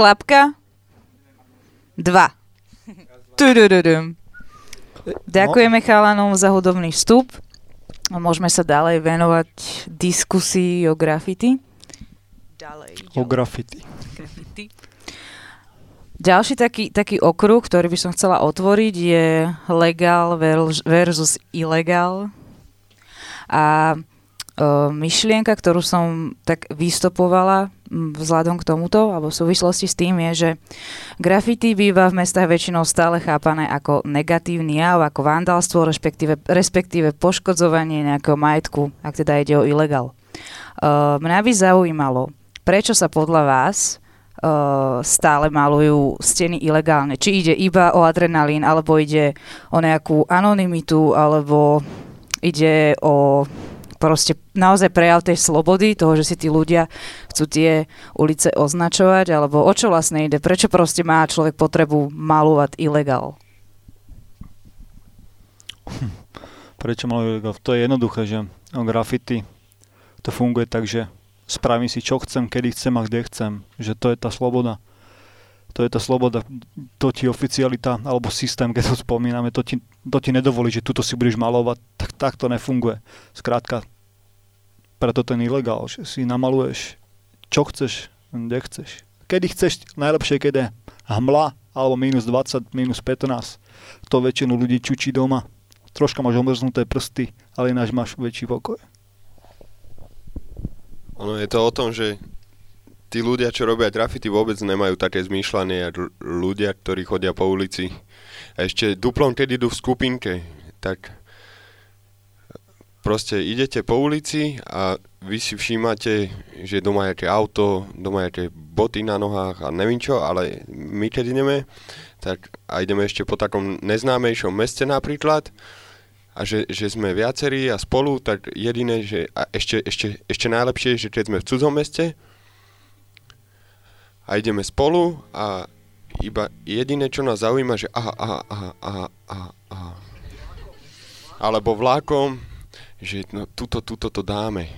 S2: Klapka? Dva. Tudududum. Ďakujeme chalanom za hudobný vstup. Môžeme sa ďalej venovať diskusii o graffiti.
S3: Ďalej. O graffiti. graffiti.
S2: Ďalší taký, taký okruh, ktorý by som chcela otvoriť, je legal versus ilegal. A myšlienka, ktorú som tak vystopovala vzhľadom k tomuto, alebo v súvislosti s tým je, že graffiti býva v mestách väčšinou stále chápané ako negatívny jav, ako vandalstvo, respektíve, respektíve poškodzovanie nejakého majetku, ak teda ide o ilegál. Uh, mňa by zaujímalo, prečo sa podľa vás uh, stále malujú steny ilegálne. Či ide iba o adrenalín, alebo ide o nejakú anonymitu, alebo ide o proste naozaj prejav tej slobody, toho, že si tí ľudia chcú tie ulice označovať, alebo o čo vlastne ide? Prečo proste má človek potrebu malovať ilegál?
S3: Prečo maluje ilegál? To je jednoduché, že o graffiti to funguje tak, že spravím si čo chcem, kedy chcem a kde chcem. Že to je tá sloboda. To je tá sloboda. To ti oficialita alebo systém, keď to spomíname, to ti to ti nedovolí, že tuto si budeš malovať, tak, tak to nefunguje. Skrátka, preto ten ilegál, že si namaluješ čo chceš, kde chceš. Kedy chceš, najlepšie keď je hmla, alebo minus 20, minus 15. To väčšinu ľudí čučí doma. Troška máš omrznuté prsty, ale ináč máš väčší pokoj.
S7: Ono je to o tom, že tí ľudia, čo robia grafity, vôbec nemajú také zmýšľanie ľudia, ktorí chodia po ulici. A ešte duplom, keď idú v skupinke, tak proste idete po ulici a vy si všímate, že doma je auto, doma je boty na nohách a neviem čo, ale my keď ideme, tak a ideme ešte po takom neznámejšom meste napríklad, a že, že sme viacerí a spolu, tak jediné, že a ešte, ešte, ešte najlepšie, že keď sme v cudzom meste a ideme spolu a iba jediné, čo nás zaujíma, že aha, aha, aha, aha, aha, aha. Alebo vlákom, že no, tuto, tuto to dáme.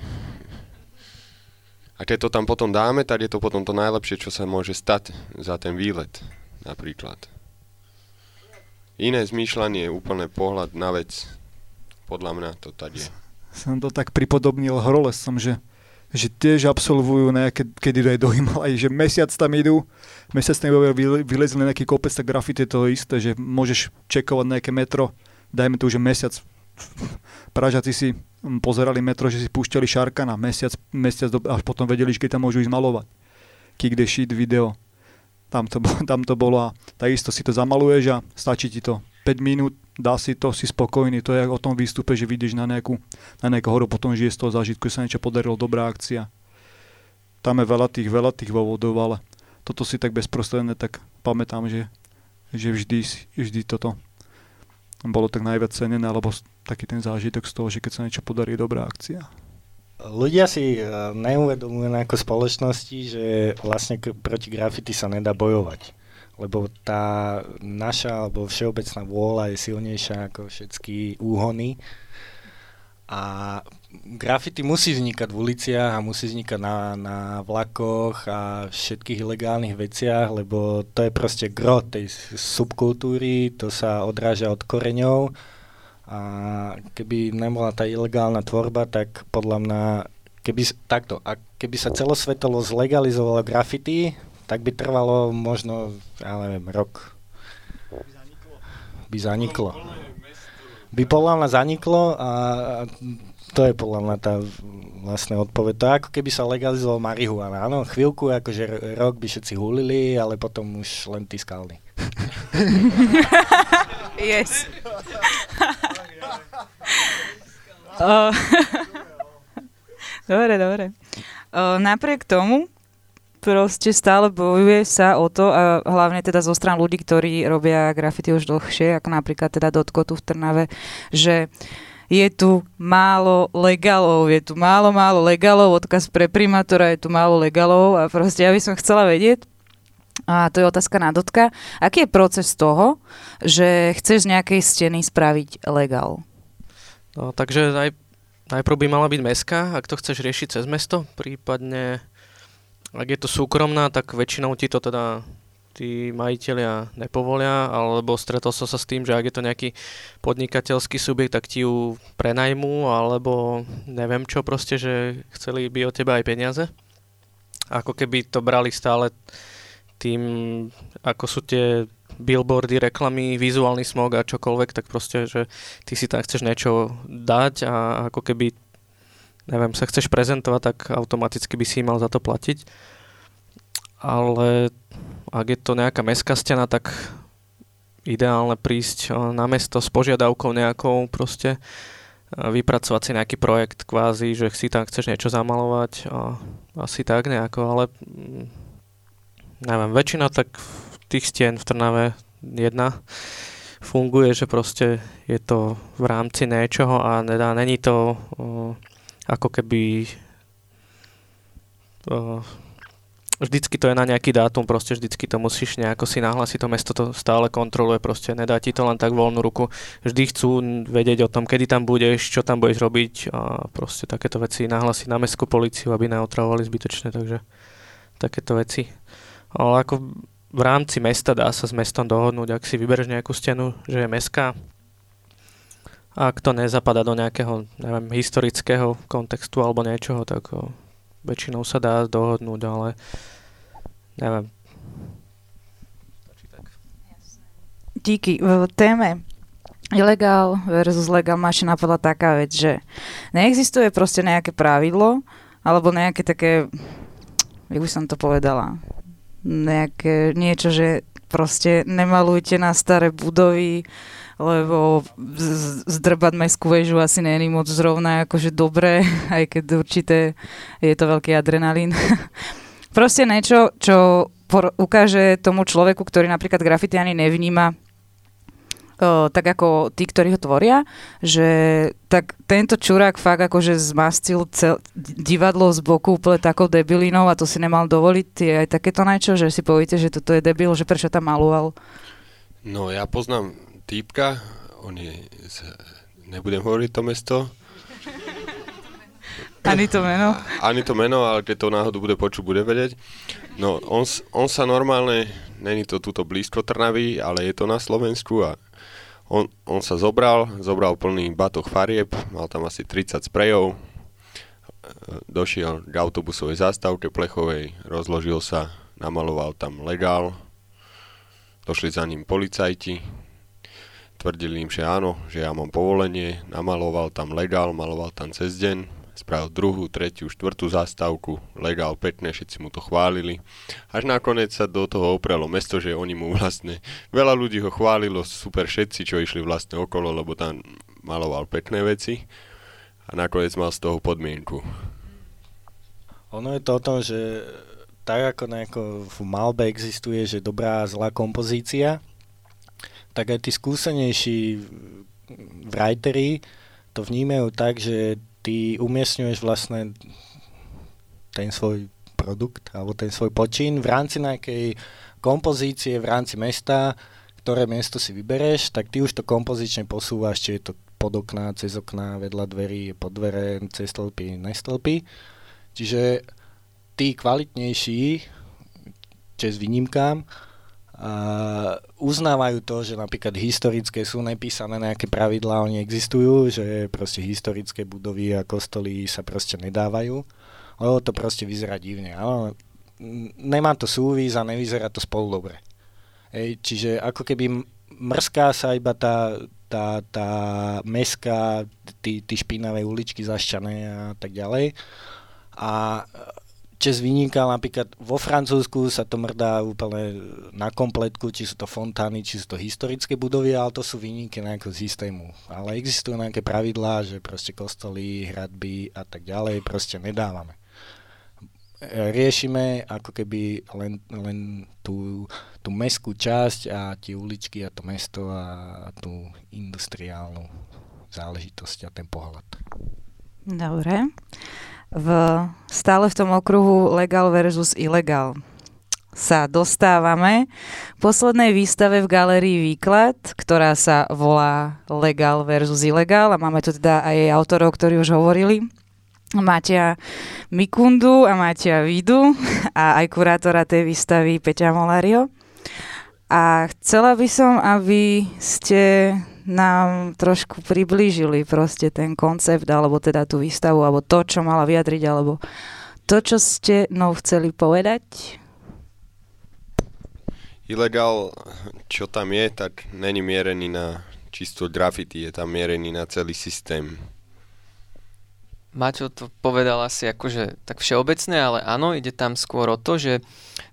S7: A keď to tam potom dáme, tak je to potom to najlepšie, čo sa môže stať za ten výlet, napríklad. Iné zmýšľanie, úplne pohľad na vec, podľa mňa to tady je.
S3: Som to tak pripodobnil hrolesom, že že tiež absolvujú nejaké, keď idú aj do Himalaj, že mesiac tam idú, mesiac tam vylezli na nejaký kopec, tak grafity je to isté, že môžeš čekovať nejaké metro, dajme tu, že mesiac <laughs> Pražaci si pozerali metro, že si púšťali šarka na mesiac, mesiac do, až potom vedeli, že keď tam môžu ísť malovať. Kick the shit video. Tam to, <laughs> tam to bolo a takisto si to zamaluješ a stačí ti to 5 minút, dá si to, si spokojný. To je o tom výstupe, že vidíš na nejakú, na nejakú horu, potom žije z toho zážitku, že sa niečo podarilo, dobrá akcia. Tam je veľa tých, veľa tých dôvodov, ale toto si tak bezprostredne tak pamätám, že, že vždy, vždy toto bolo tak najviac cenené, alebo taký ten zážitok z toho, že keď sa niečo podarí, dobrá akcia.
S6: Ľudia si e, neuvedomujú ako spoločnosti, že vlastne proti grafity sa nedá bojovať lebo tá naša alebo všeobecná vôľa je silnejšia ako všetky úhony. A grafity musí vznikať v uliciach a musí vznikať na, na vlakoch a všetkých ilegálnych veciach, lebo to je proste gro tej subkultúry, to sa odráža od koreňov a keby nebola tá ilegálna tvorba, tak podľa mňa, keby, takto, a keby sa celosvetovo zlegalizovalo graffiti, tak by trvalo možno, ja neviem, rok. By zaniklo. By podľa mňa zaniklo a to je podľa mňa tá vlastne odpoveď. To je ako keby sa legalizoval marihuana. Áno, chvíľku, akože rok by všetci hulili, ale potom už len tí skalní. <laughs>
S2: yes. <laughs> <laughs> dobre, dobre. Napriek tomu, proste stále bojuje sa o to, a hlavne teda zo stran ľudí, ktorí robia grafity už dlhšie, ako napríklad teda Dotko tu v Trnave, že je tu málo legalov, je tu málo, málo legalov, odkaz pre primátora, je tu málo legalov a proste ja by som chcela vedieť, a to je otázka na dotka. Aký je proces toho, že chceš z nejakej steny spraviť legál?
S5: No, takže naj, najprv by mala byť meska, ak to chceš riešiť cez mesto, prípadne ak je to súkromná, tak väčšinou ti to teda tí majiteľia nepovolia, alebo stretol som sa s tým, že ak je to nejaký podnikateľský subjekt, tak ti ju prenajmú, alebo neviem čo proste, že chceli by od teba aj peniaze. Ako keby to brali stále tým, ako sú tie billboardy, reklamy, vizuálny smog a čokoľvek, tak proste, že ty si tam chceš niečo dať a ako keby neviem, sa chceš prezentovať, tak automaticky by si mal za to platiť. Ale ak je to nejaká mestská stena, tak ideálne prísť eh, na mesto s požiadavkou nejakou proste vypracovať si nejaký projekt kvázi, že si tam chceš niečo zamalovať a asi tak nejako, ale mm, neviem, väčšina tak tých stien v Trnave jedna funguje, že proste je to v rámci niečoho a nedá, není to uh, ako keby uh, vždycky to je na nejaký dátum, proste vždycky to musíš nejako si nahlásiť, to mesto to stále kontroluje, proste nedá ti to len tak voľnú ruku. Vždy chcú vedieť o tom, kedy tam budeš, čo tam budeš robiť a proste takéto veci nahlásiť na mestskú policiu, aby neotravovali zbytočne, takže takéto veci. Ale ako v rámci mesta dá sa s mestom dohodnúť, ak si vybereš nejakú stenu, že je mestská, ak to nezapadá do nejakého, neviem, historického kontextu alebo niečoho, tak o, väčšinou sa dá dohodnúť, ale neviem.
S2: Díky. V téme ilegál versus legal máš napadla taká vec, že neexistuje proste nejaké pravidlo, alebo nejaké také, jak by som to povedala, nejaké niečo, že proste nemalujte na staré budovy, lebo zdrbať mestskú väžu asi není moc zrovna akože dobré, <laughs> aj keď určité je to veľký adrenalín. <laughs> Proste niečo, čo por- ukáže tomu človeku, ktorý napríklad grafity ani nevníma, tak ako tí, ktorí ho tvoria, že tak tento čurák fakt akože zmastil cel, divadlo z boku úplne takou debilinou a to si nemal dovoliť. Je aj takéto niečo, že si poviete, že toto je debil, že prečo tam maloval?
S7: No ja poznám týpka, on je, z, nebudem hovoriť to mesto,
S2: ani to meno?
S7: Ani to meno, ale keď to náhodou bude počuť, bude vedieť. No, on, on sa normálne, není to túto blízko Trnavy, ale je to na Slovensku a on, on sa zobral, zobral plný batoh farieb, mal tam asi 30 sprejov, došiel k autobusovej zástavke plechovej, rozložil sa, namaloval tam legál, došli za ním policajti, tvrdili im, že áno, že ja mám povolenie, namaloval tam legál, maloval tam cez deň, spravil druhú, tretiu, štvrtú zastávku, legál pekne, všetci mu to chválili. Až nakoniec sa do toho oprelo mesto, že oni mu vlastne, veľa ľudí ho chválilo, super všetci, čo išli vlastne okolo, lebo tam maloval pekné veci a nakoniec mal z toho podmienku.
S6: Ono je to o tom, že tak ako v malbe existuje, že dobrá a zlá kompozícia, tak aj tí skúsenejší writeri to vnímajú tak, že ty umiestňuješ vlastne ten svoj produkt alebo ten svoj počin v rámci nejakej kompozície v rámci mesta, ktoré miesto si vybereš, tak ty už to kompozične posúvaš, či je to pod okná, cez okná, vedľa dverí, pod dvere, cez stĺpy, nestĺpy. Čiže tí kvalitnejší, čes výnimkám, uh, uznávajú to, že napríklad historické sú nepísané nejaké pravidlá, oni existujú, že proste historické budovy a kostoly sa proste nedávajú, lebo to proste vyzerá divne. Ale nemá to súvis a nevyzerá to spolu dobre. Ej, čiže ako keby mrská sa iba tá, tá, tá meská, tí, tí špinavé uličky zašťané a tak ďalej. A čes vynikal napríklad vo Francúzsku sa to mrdá úplne na kompletku, či sú to fontány, či sú to historické budovy, ale to sú výniky nejakého systému. Ale existujú nejaké pravidlá, že proste kostoly, hradby a tak ďalej proste nedávame. Riešime ako keby len, len tú, tú mestskú časť a tie uličky a to mesto a tú industriálnu záležitosť a ten pohľad.
S2: Dobre v, stále v tom okruhu legal versus ilegal sa dostávame poslednej výstave v galerii Výklad, ktorá sa volá Legal versus Ilegal a máme tu teda aj autorov, ktorí už hovorili. Matia Mikundu a Matia Vidu <laughs> a aj kurátora tej výstavy Peťa Molario. A chcela by som, aby ste nám trošku priblížili proste ten koncept, alebo teda tú výstavu, alebo to, čo mala vyjadriť, alebo to, čo ste no chceli povedať.
S7: Ilegál, čo tam je, tak není mierený na čisto graffiti, je tam mierený na celý systém.
S8: Maťo to povedal asi akože tak všeobecné, ale áno, ide tam skôr o to, že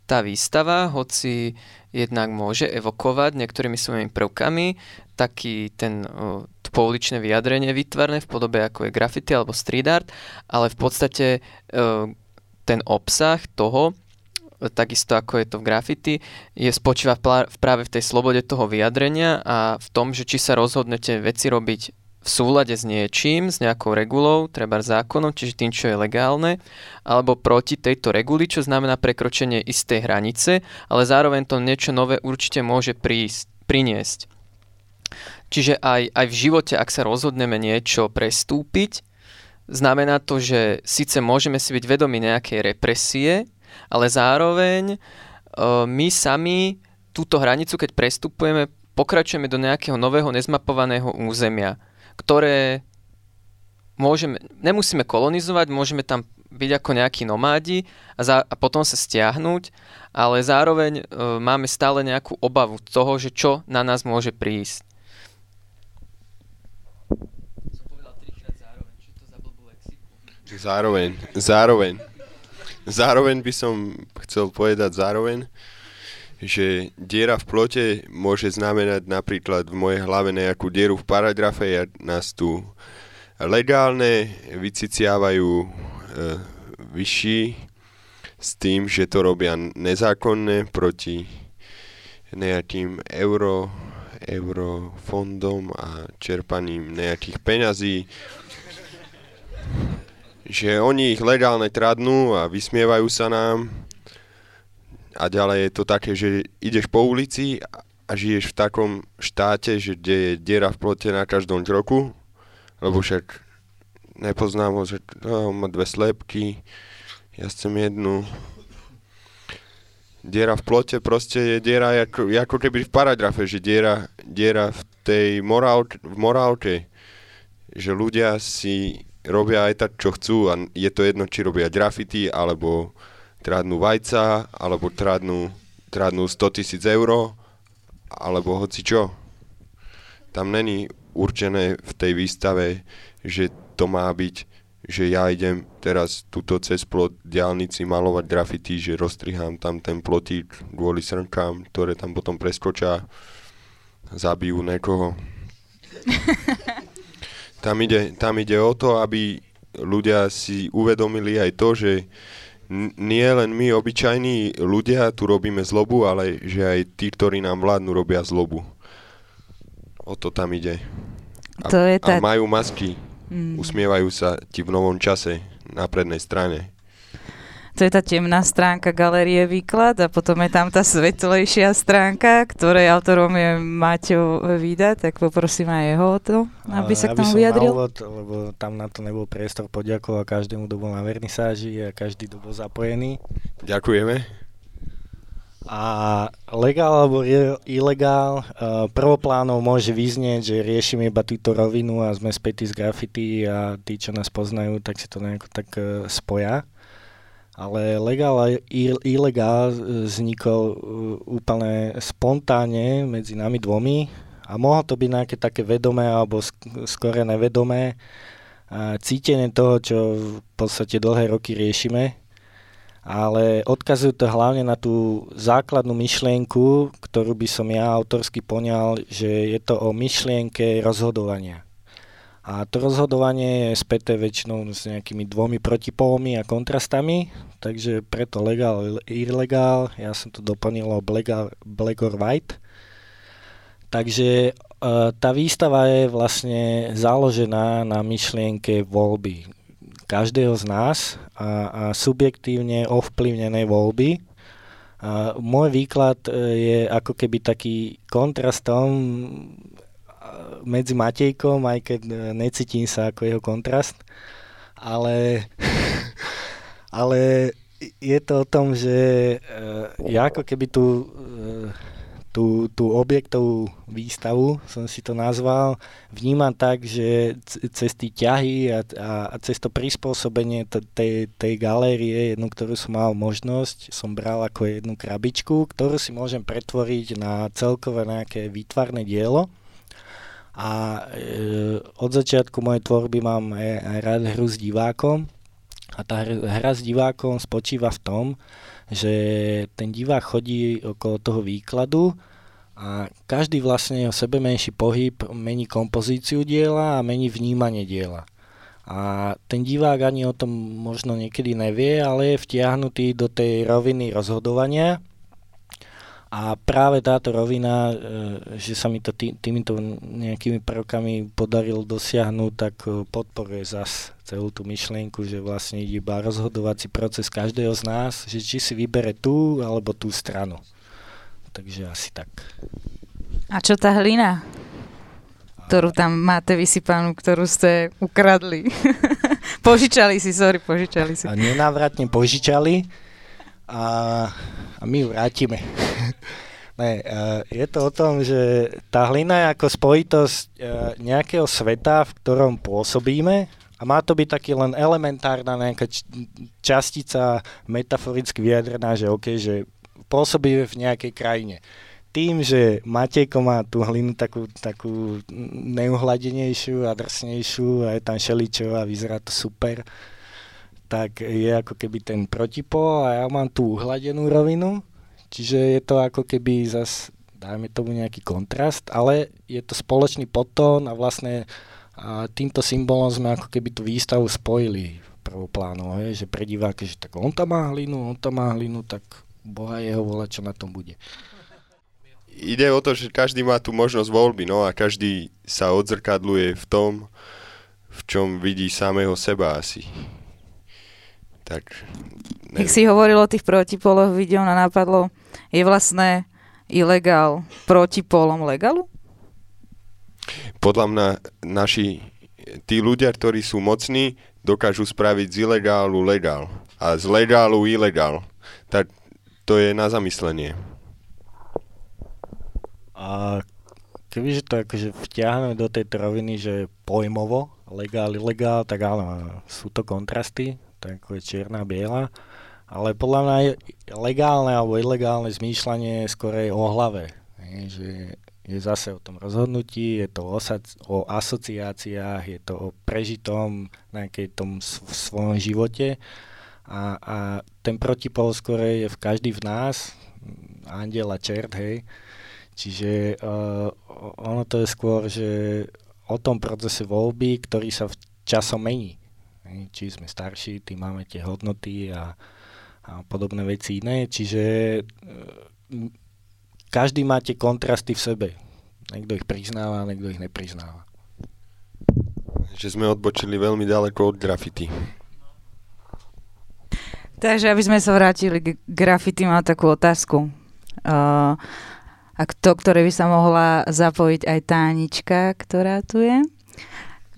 S8: tá výstava, hoci jednak môže evokovať niektorými svojimi prvkami taký ten o, pouličné vyjadrenie výtvarné v podobe ako je graffiti alebo street art, ale v podstate o, ten obsah toho, takisto ako je to v graffiti, je spočíva v práve v tej slobode toho vyjadrenia a v tom, že či sa rozhodnete veci robiť v súlade s niečím, s nejakou regulou, treba zákonom, čiže tým, čo je legálne, alebo proti tejto reguli, čo znamená prekročenie istej hranice, ale zároveň to niečo nové určite môže prísť, priniesť. Čiže aj, aj v živote, ak sa rozhodneme niečo prestúpiť, znamená to, že síce môžeme si byť vedomi nejakej represie, ale zároveň uh, my sami túto hranicu, keď prestupujeme, pokračujeme do nejakého nového nezmapovaného územia ktoré môžeme, nemusíme kolonizovať, môžeme tam byť ako nejakí nomádi a, za, a potom sa stiahnuť, ale zároveň e, máme stále nejakú obavu toho, že čo na nás môže prísť.
S7: Zároveň, zároveň. Zároveň by som chcel povedať zároveň, že diera v plote môže znamenať napríklad v mojej hlave nejakú dieru v paragrafe a nás tu legálne vyciciavajú e, vyšší s tým, že to robia nezákonné proti nejakým euro, eurofondom a čerpaním nejakých peňazí že oni ich legálne tradnú a vysmievajú sa nám a ďalej je to také, že ideš po ulici a žiješ v takom štáte, že kde je diera v plote na každom kroku, lebo však nepoznám ho, že no, má dve slepky, ja chcem jednu. Diera v plote proste je diera ako, ako keby v paragrafe, že diera, diera v tej morálke, v morálke, že ľudia si robia aj tak, čo chcú a je to jedno, či robia graffiti alebo trádnu vajca, alebo trádnu, trádnu 100 tisíc eur, alebo hoci čo. Tam není určené v tej výstave, že to má byť, že ja idem teraz túto cez plot diálnici malovať grafity, že roztrihám tam ten plotík kvôli srnkám, ktoré tam potom preskočia, zabijú niekoho. <laughs> Tam ide, tam ide o to, aby ľudia si uvedomili aj to, že nie len my, obyčajní ľudia, tu robíme zlobu, ale že aj tí, ktorí nám vládnu, robia zlobu. O to tam ide. A, to je tá... a majú masky. Mm. Usmievajú sa ti v novom čase na prednej strane
S2: to je tá temná stránka galerie výklad a potom je tam tá svetlejšia stránka, ktorej autorom je Maťo Vida, tak poprosím aj jeho o to, aby sa k tomu vyjadril.
S6: Úvod, lebo tam na to nebol priestor poďakovať každému, kto bol na vernisáži a každý, kto bol zapojený.
S7: Ďakujeme.
S6: A legál alebo ilegál, prvoplánov môže vyznieť, že riešime iba túto rovinu a sme spätí z graffiti a tí, čo nás poznajú, tak si to nejako tak e, spoja ale legál a ilegál vznikol uh, úplne spontánne medzi nami dvomi a mohlo to byť nejaké také vedomé alebo skore nevedomé cítenie toho, čo v podstate dlhé roky riešime, ale odkazujú to hlavne na tú základnú myšlienku, ktorú by som ja autorsky poňal, že je to o myšlienke rozhodovania. A to rozhodovanie je späté väčšinou s nejakými dvomi protipolmi a kontrastami, takže preto legál, ilegál, ja som to doplnil o black, or white. Takže uh, tá výstava je vlastne založená na myšlienke voľby každého z nás a, a subjektívne ovplyvnenej voľby. A môj výklad e, je ako keby taký kontrastom medzi Matejkom, aj keď e, necítim sa ako jeho kontrast. ale, <laughs> ale je to o tom, že uh, ja ako keby tu uh, tú, tú objektovú výstavu, som si to nazval, vnímam tak, že cez tie ťahy a, a, a cez to prispôsobenie t- tej, tej galérie, jednu, ktorú som mal možnosť, som bral ako jednu krabičku, ktorú si môžem pretvoriť na celkové nejaké výtvarné dielo. A e, od začiatku mojej tvorby mám aj rád hru s divákom. A tá hra s divákom spočíva v tom, že ten divák chodí okolo toho výkladu a každý vlastne jeho sebe menší pohyb mení kompozíciu diela a mení vnímanie diela. A ten divák ani o tom možno niekedy nevie, ale je vtiahnutý do tej roviny rozhodovania. A práve táto rovina, e, že sa mi to tý, týmito nejakými prvkami podarilo dosiahnuť, tak e, podporuje zas celú tú myšlienku, že vlastne ide iba rozhodovací proces každého z nás, že či si vybere tú alebo tú stranu. Takže asi tak.
S2: A čo tá hlina? ktorú tam máte vysypanú, ktorú ste ukradli. <laughs> požičali si, sorry, požičali si.
S6: A nenávratne požičali a, a my ju vrátime. Ne, je to o tom, že tá hlina je ako spojitosť e, nejakého sveta, v ktorom pôsobíme a má to byť taký len elementárna nejaká častica metaforicky vyjadrená, že OK, že pôsobíme v nejakej krajine. Tým, že Matejko má tú hlinu takú, takú neuhladenejšiu a drsnejšiu a je tam šeličo a vyzerá to super, tak je ako keby ten protipol a ja mám tú uhladenú rovinu, čiže je to ako keby zas, dajme tomu nejaký kontrast, ale je to spoločný potón a vlastne a týmto symbolom sme ako keby tú výstavu spojili prvoplánu, hej, že pre diváky, že tak on tam má hlinu, on tam má hlinu, tak boha jeho vola, čo na tom bude.
S7: Ide o to, že každý má tú možnosť voľby, no a každý sa odzrkadluje v tom, v čom vidí samého seba asi. Tak...
S2: Neviem. Keď si hovoril o tých protipoloch, video na napadlo, je vlastne ilegál protipolom legalu?
S7: Podľa mňa naši, tí ľudia, ktorí sú mocní, dokážu spraviť z ilegálu legál a z legálu ilegál. Tak to je na zamyslenie.
S6: A kebyže to akože vťahneme do tej roviny, že pojmovo, legál, ilegál, tak áno, sú to kontrasty, tak ako je čierna, biela, ale podľa mňa legálne alebo ilegálne zmýšľanie je o hlave. že je zase o tom rozhodnutí, je to o, o asociáciách, je to o prežitom nejakej tom v svojom živote a, a ten protipol skôr je v každý v nás, andel a čert, hej. Čiže uh, ono to je skôr, že o tom procese voľby, ktorý sa v časom mení. Hej. Či sme starší, tým máme tie hodnoty a, a podobné veci iné. Čiže uh, každý má tie kontrasty v sebe. Niekto ich priznáva, niekto ich nepriznáva.
S7: Že sme odbočili veľmi ďaleko od grafity.
S2: Takže aby sme sa vrátili k grafity, mám takú otázku. Uh, a to, ktoré by sa mohla zapojiť aj Tánička, ktorá tu je.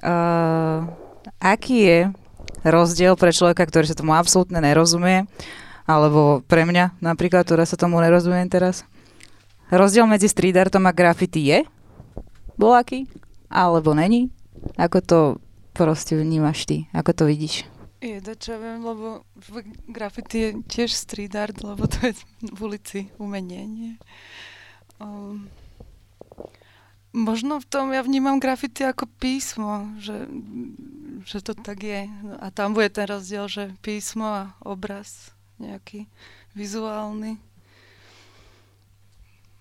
S2: Uh, aký je rozdiel pre človeka, ktorý sa tomu absolútne nerozumie, alebo pre mňa napríklad, ktorá sa tomu nerozumiem teraz, Rozdiel medzi street artom a graffiti je? Bol aký? Alebo není? Ako to proste vnímaš ty? Ako to vidíš?
S9: Je to čo viem, lebo graffiti je tiež street art, lebo to je v ulici umenie, nie? Um, možno v tom ja vnímam graffiti ako písmo, že, že to tak je. A tam bude ten rozdiel, že písmo a obraz nejaký vizuálny.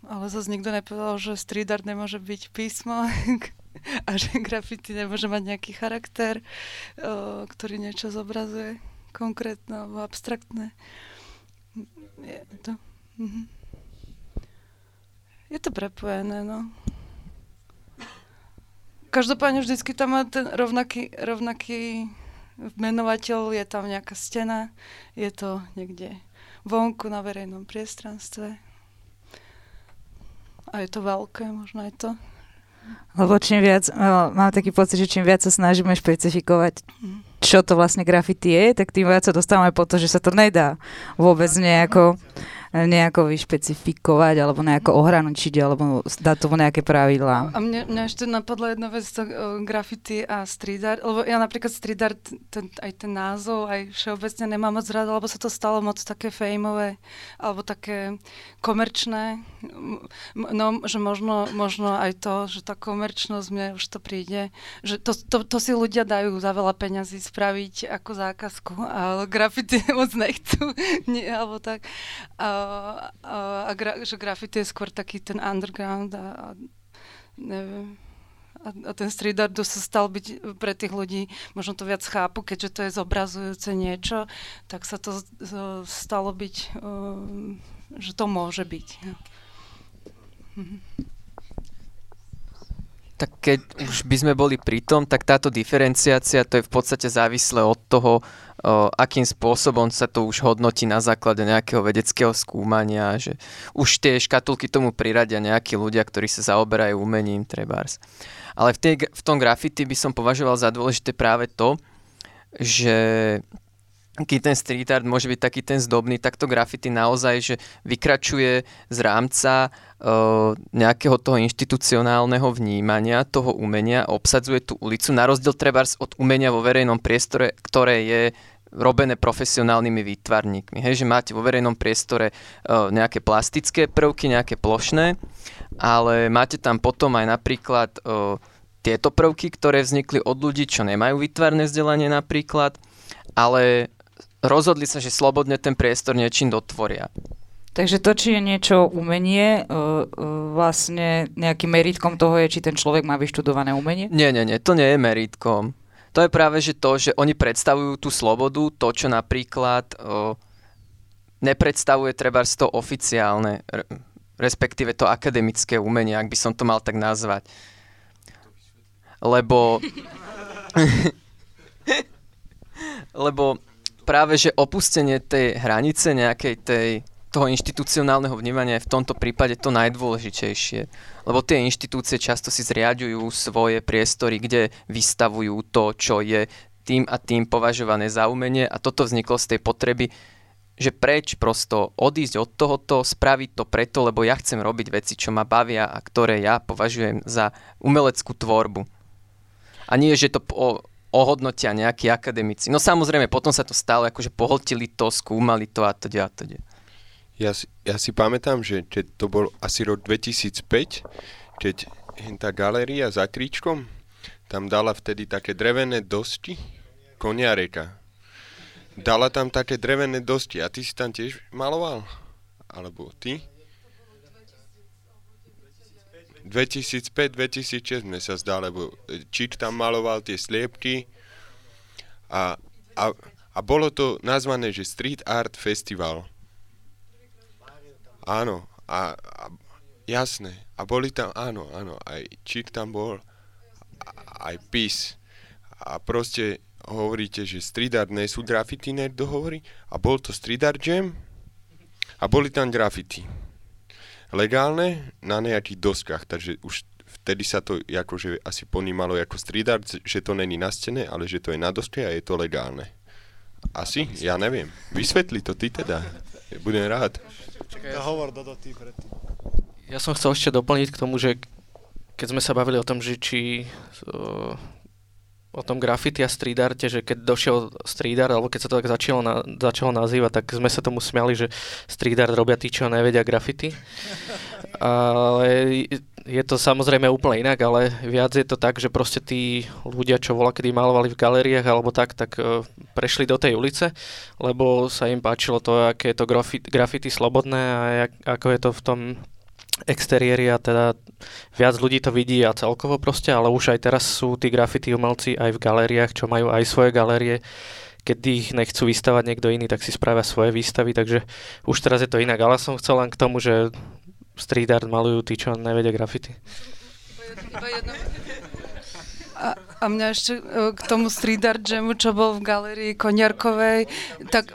S9: Ale zase nikto nepovedal, že street art nemôže byť písmo <laughs> a že graffiti nemôže mať nejaký charakter, ktorý niečo zobrazuje konkrétne alebo abstraktné. Je to, mhm. je to prepojené, no. Každopádne vždycky tam má ten rovnaký, rovnaký menovateľ, je tam nejaká stena, je to niekde vonku na verejnom priestranstve, a je to veľké, možno je to.
S2: Lebo čím viac, mám taký pocit, že čím viac sa snažíme špecifikovať, mm. čo to vlastne graffiti je, tak tým viac sa dostávame po to, že sa to nedá vôbec nejako nejako vyšpecifikovať alebo nejako ohrančiť alebo dať tomu nejaké pravidlá.
S9: A mne, mňa ešte napadla jedna vec, to uh, graffiti a street art, lebo ja napríklad street art, ten, aj ten názov, aj všeobecne nemám moc rád, lebo sa to stalo moc také fejmové alebo také komerčné. No, že možno, možno aj to, že tá komerčnosť mne už to príde, že to, to, to si ľudia dajú za veľa peňazí spraviť ako zákazku, ale graffiti <laughs> moc nechcú, nie, alebo tak. A, a, gra, že graffiti je skôr taký ten underground a, a neviem. A, a ten street art sa stal byť pre tých ľudí, možno to viac chápu, keďže to je zobrazujúce niečo, tak sa to stalo byť, um, že to môže byť.
S8: Mhm. Tak keď už by sme boli pri tom, tak táto diferenciácia to je v podstate závislé od toho, akým spôsobom sa to už hodnotí na základe nejakého vedeckého skúmania, že už tie škatulky tomu priradia nejakí ľudia, ktorí sa zaoberajú umením trebárs. Ale v, tej, v tom grafity by som považoval za dôležité práve to, že keď ten street art môže byť taký ten zdobný, tak to graffiti naozaj, že vykračuje z rámca uh, nejakého toho inštitucionálneho vnímania, toho umenia, obsadzuje tú ulicu, na rozdiel trebárs od umenia vo verejnom priestore, ktoré je robené profesionálnymi výtvarníkmi. Hej, že máte vo verejnom priestore uh, nejaké plastické prvky, nejaké plošné, ale máte tam potom aj napríklad uh, tieto prvky, ktoré vznikli od ľudí, čo nemajú výtvarné vzdelanie napríklad, ale rozhodli sa, že slobodne ten priestor niečím dotvoria.
S2: Takže to, či je niečo umenie, uh, uh, vlastne nejakým meritkom toho je, či ten človek má vyštudované umenie?
S8: Nie, nie, nie, to nie je meritkom to je práve že to, že oni predstavujú tú slobodu, to, čo napríklad o, nepredstavuje treba to oficiálne, respektíve to akademické umenie, ak by som to mal tak nazvať. Lebo... <laughs> <laughs> lebo práve, že opustenie tej hranice nejakej tej toho inštitucionálneho vnímania je v tomto prípade to najdôležitejšie. Lebo tie inštitúcie často si zriaďujú svoje priestory, kde vystavujú to, čo je tým a tým považované za umenie a toto vzniklo z tej potreby, že preč prosto odísť od tohoto, spraviť to preto, lebo ja chcem robiť veci, čo ma bavia a ktoré ja považujem za umeleckú tvorbu. A nie, že to o, ohodnotia nejakí akademici. No samozrejme, potom sa to stalo, akože pohltili to, skúmali to a teda a teda.
S7: Ja, ja si pamätám, že, že to bol asi rok 2005, keď tá galéria za kríčkom tam dala vtedy také drevené dosti, koniareka. Dala tam také drevené dosti a ty si tam tiež maloval? Alebo ty? 2005-2006 mne sa zdá, lebo Čík tam maloval tie sliepky a, a, a bolo to nazvané, že Street Art Festival. Áno, a, a jasné. A boli tam, áno, áno, aj Čík tam bol, aj PIS. A proste hovoríte, že street art nie sú graffiti dohovory a bol to street art jam a boli tam graffiti. Legálne na nejakých doskách, takže už vtedy sa to akože asi ponímalo ako street art, že to není na stene, ale že to je na doske a je to legálne. Asi? Ja neviem. Vysvetli to ty teda. Budem rád.
S3: Čakaj, ja hovor do ty predtým.
S5: Ja som chcel ešte doplniť k tomu, že keď sme sa bavili o tom, že či uh, o tom graffiti a street arte, že keď došiel street art, alebo keď sa to tak začalo, na, začalo nazývať, tak sme sa tomu smiali, že street art robia tí, čo nevedia graffiti. <laughs> Ale je to samozrejme úplne inak, ale viac je to tak, že proste tí ľudia, čo vola kedy malovali v galériách alebo tak, tak uh, prešli do tej ulice, lebo sa im páčilo to, aké je to grafiti, grafity slobodné a jak, ako je to v tom exteriéri a teda viac ľudí to vidí a celkovo proste, ale už aj teraz sú tí graffiti umelci aj v galériách, čo majú aj svoje galérie, keď ich nechcú vystavať niekto iný, tak si spravia svoje výstavy, takže už teraz je to inak. Ale som chcel len k tomu, že street art malujú tí, čo nevedia grafity.
S9: A, a mňa ešte e, k tomu street art jamu, čo bol v galerii Koniarkovej, tak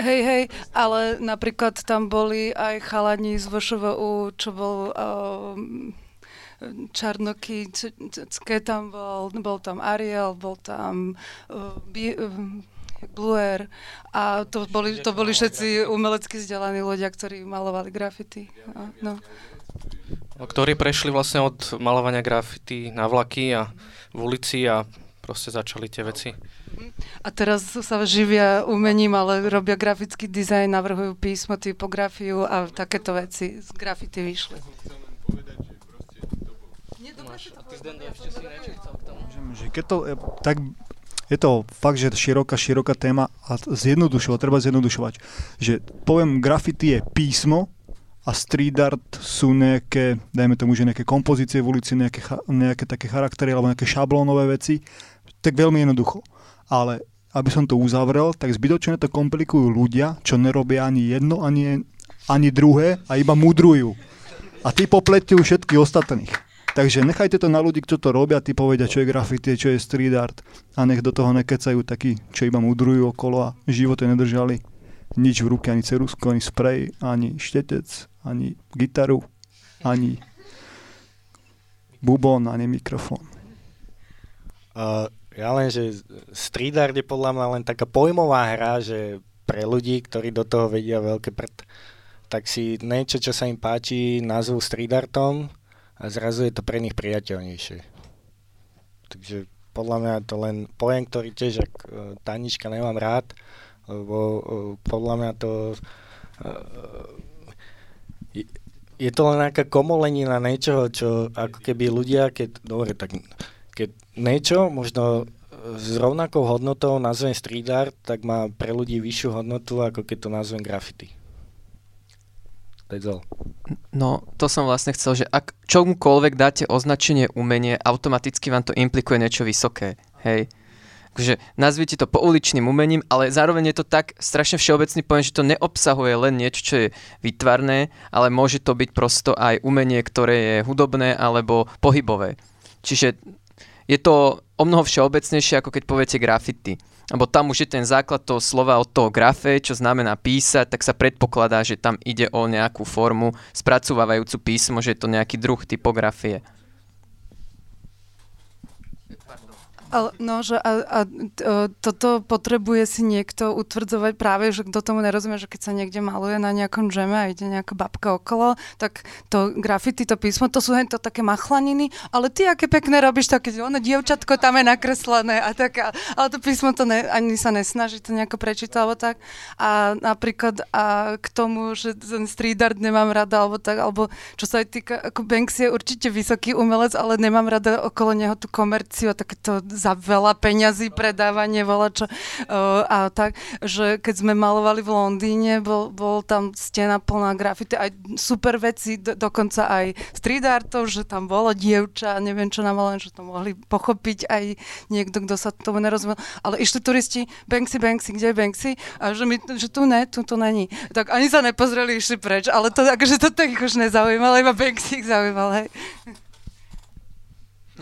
S9: Hej, hej, ale napríklad tam boli aj chalani z VŠVU, čo bol um, Čarnoky, Cké tam bol, bol tam Ariel, bol tam uh, Bluer a to boli, to boli všetci umelecky vzdelaní ľudia, ktorí malovali grafity. No.
S5: Ktorí prešli vlastne od malovania grafity na vlaky a v ulici a proste začali tie veci.
S9: A teraz sa živia umením, ale robia grafický dizajn, navrhujú písmo, typografiu a takéto veci z grafity vyšli.
S3: Keď to, tak je to fakt, že široká, široká téma a zjednodušovať, treba zjednodušovať. Že poviem, graffiti je písmo a street art sú nejaké, dajme tomu, že nejaké kompozície v ulici, nejaké, nejaké také charaktery alebo nejaké šablónové veci, tak veľmi jednoducho. Ale aby som to uzavrel, tak zbytočne to komplikujú ľudia, čo nerobia ani jedno, ani, ani druhé a iba mudrujú. A ty popletujú všetkých ostatných. Takže nechajte to na ľudí, čo to robia, ty povedia, čo je graffiti, čo je street art a nech do toho nekecajú takí, čo iba mudrujú okolo a živote nedržali nič v ruke, ani cerusku, ani sprej, ani štetec, ani gitaru, ani bubon, ani mikrofón.
S6: Uh, ja len, že street art je podľa mňa len taká pojmová hra, že pre ľudí, ktorí do toho vedia veľké prd, tak si niečo, čo sa im páči, nazvú street artom a zrazu je to pre nich priateľnejšie. Takže podľa mňa to len pojem, ktorý tiež, ak uh, Tanička nemám rád, lebo uh, podľa mňa to je, je to len nejaká komolenina niečoho, čo ako keby ľudia, keď, dobre, tak keď niečo možno s rovnakou hodnotou nazvem street art, tak má pre ľudí vyššiu hodnotu, ako keď to nazvem graffiti.
S8: No, to som vlastne chcel, že ak čomukoľvek dáte označenie umenie, automaticky vám to implikuje niečo vysoké. Hej. Takže nazvite to pouličným umením, ale zároveň je to tak strašne všeobecný pojem, že to neobsahuje len niečo, čo je vytvarné, ale môže to byť prosto aj umenie, ktoré je hudobné alebo pohybové. Čiže je to o mnoho všeobecnejšie, ako keď poviete graffiti lebo tam už je ten základ toho slova od toho grafe, čo znamená písať, tak sa predpokladá, že tam ide o nejakú formu spracovávajúcu písmo, že je to nejaký druh typografie.
S9: Ale, no, že a, a, a toto potrebuje si niekto utvrdzovať práve, že kto tomu nerozumie, že keď sa niekde maluje na nejakom džeme a ide nejaká babka okolo, tak to grafity, to písmo, to sú to také machlaniny, ale ty aké pekné robíš, také ono dievčatko tam je nakreslené a tak, ale to písmo to ne, ani sa nesnaží to nejako prečítať alebo tak. A napríklad a k tomu, že ten street art nemám rada, alebo tak, alebo čo sa aj týka, ako Banks je určite vysoký umelec, ale nemám rada okolo neho tú komerciu a takéto za veľa peňazí predávanie, vola čo. Uh, a tak, že keď sme malovali v Londýne, bol, bol tam stena plná grafity, aj super veci, do, dokonca aj street artov, že tam bolo dievča, neviem čo nám len, že to mohli pochopiť aj niekto, kto sa tomu nerozumel. Ale išli turisti, Banksy, Banksy, kde je Banksy? A že, my, že tu ne, tu to není. Tak ani sa nepozreli, išli preč, ale to, akože to tak už nezaujímalo, iba Banksy ich zaujímal, hej.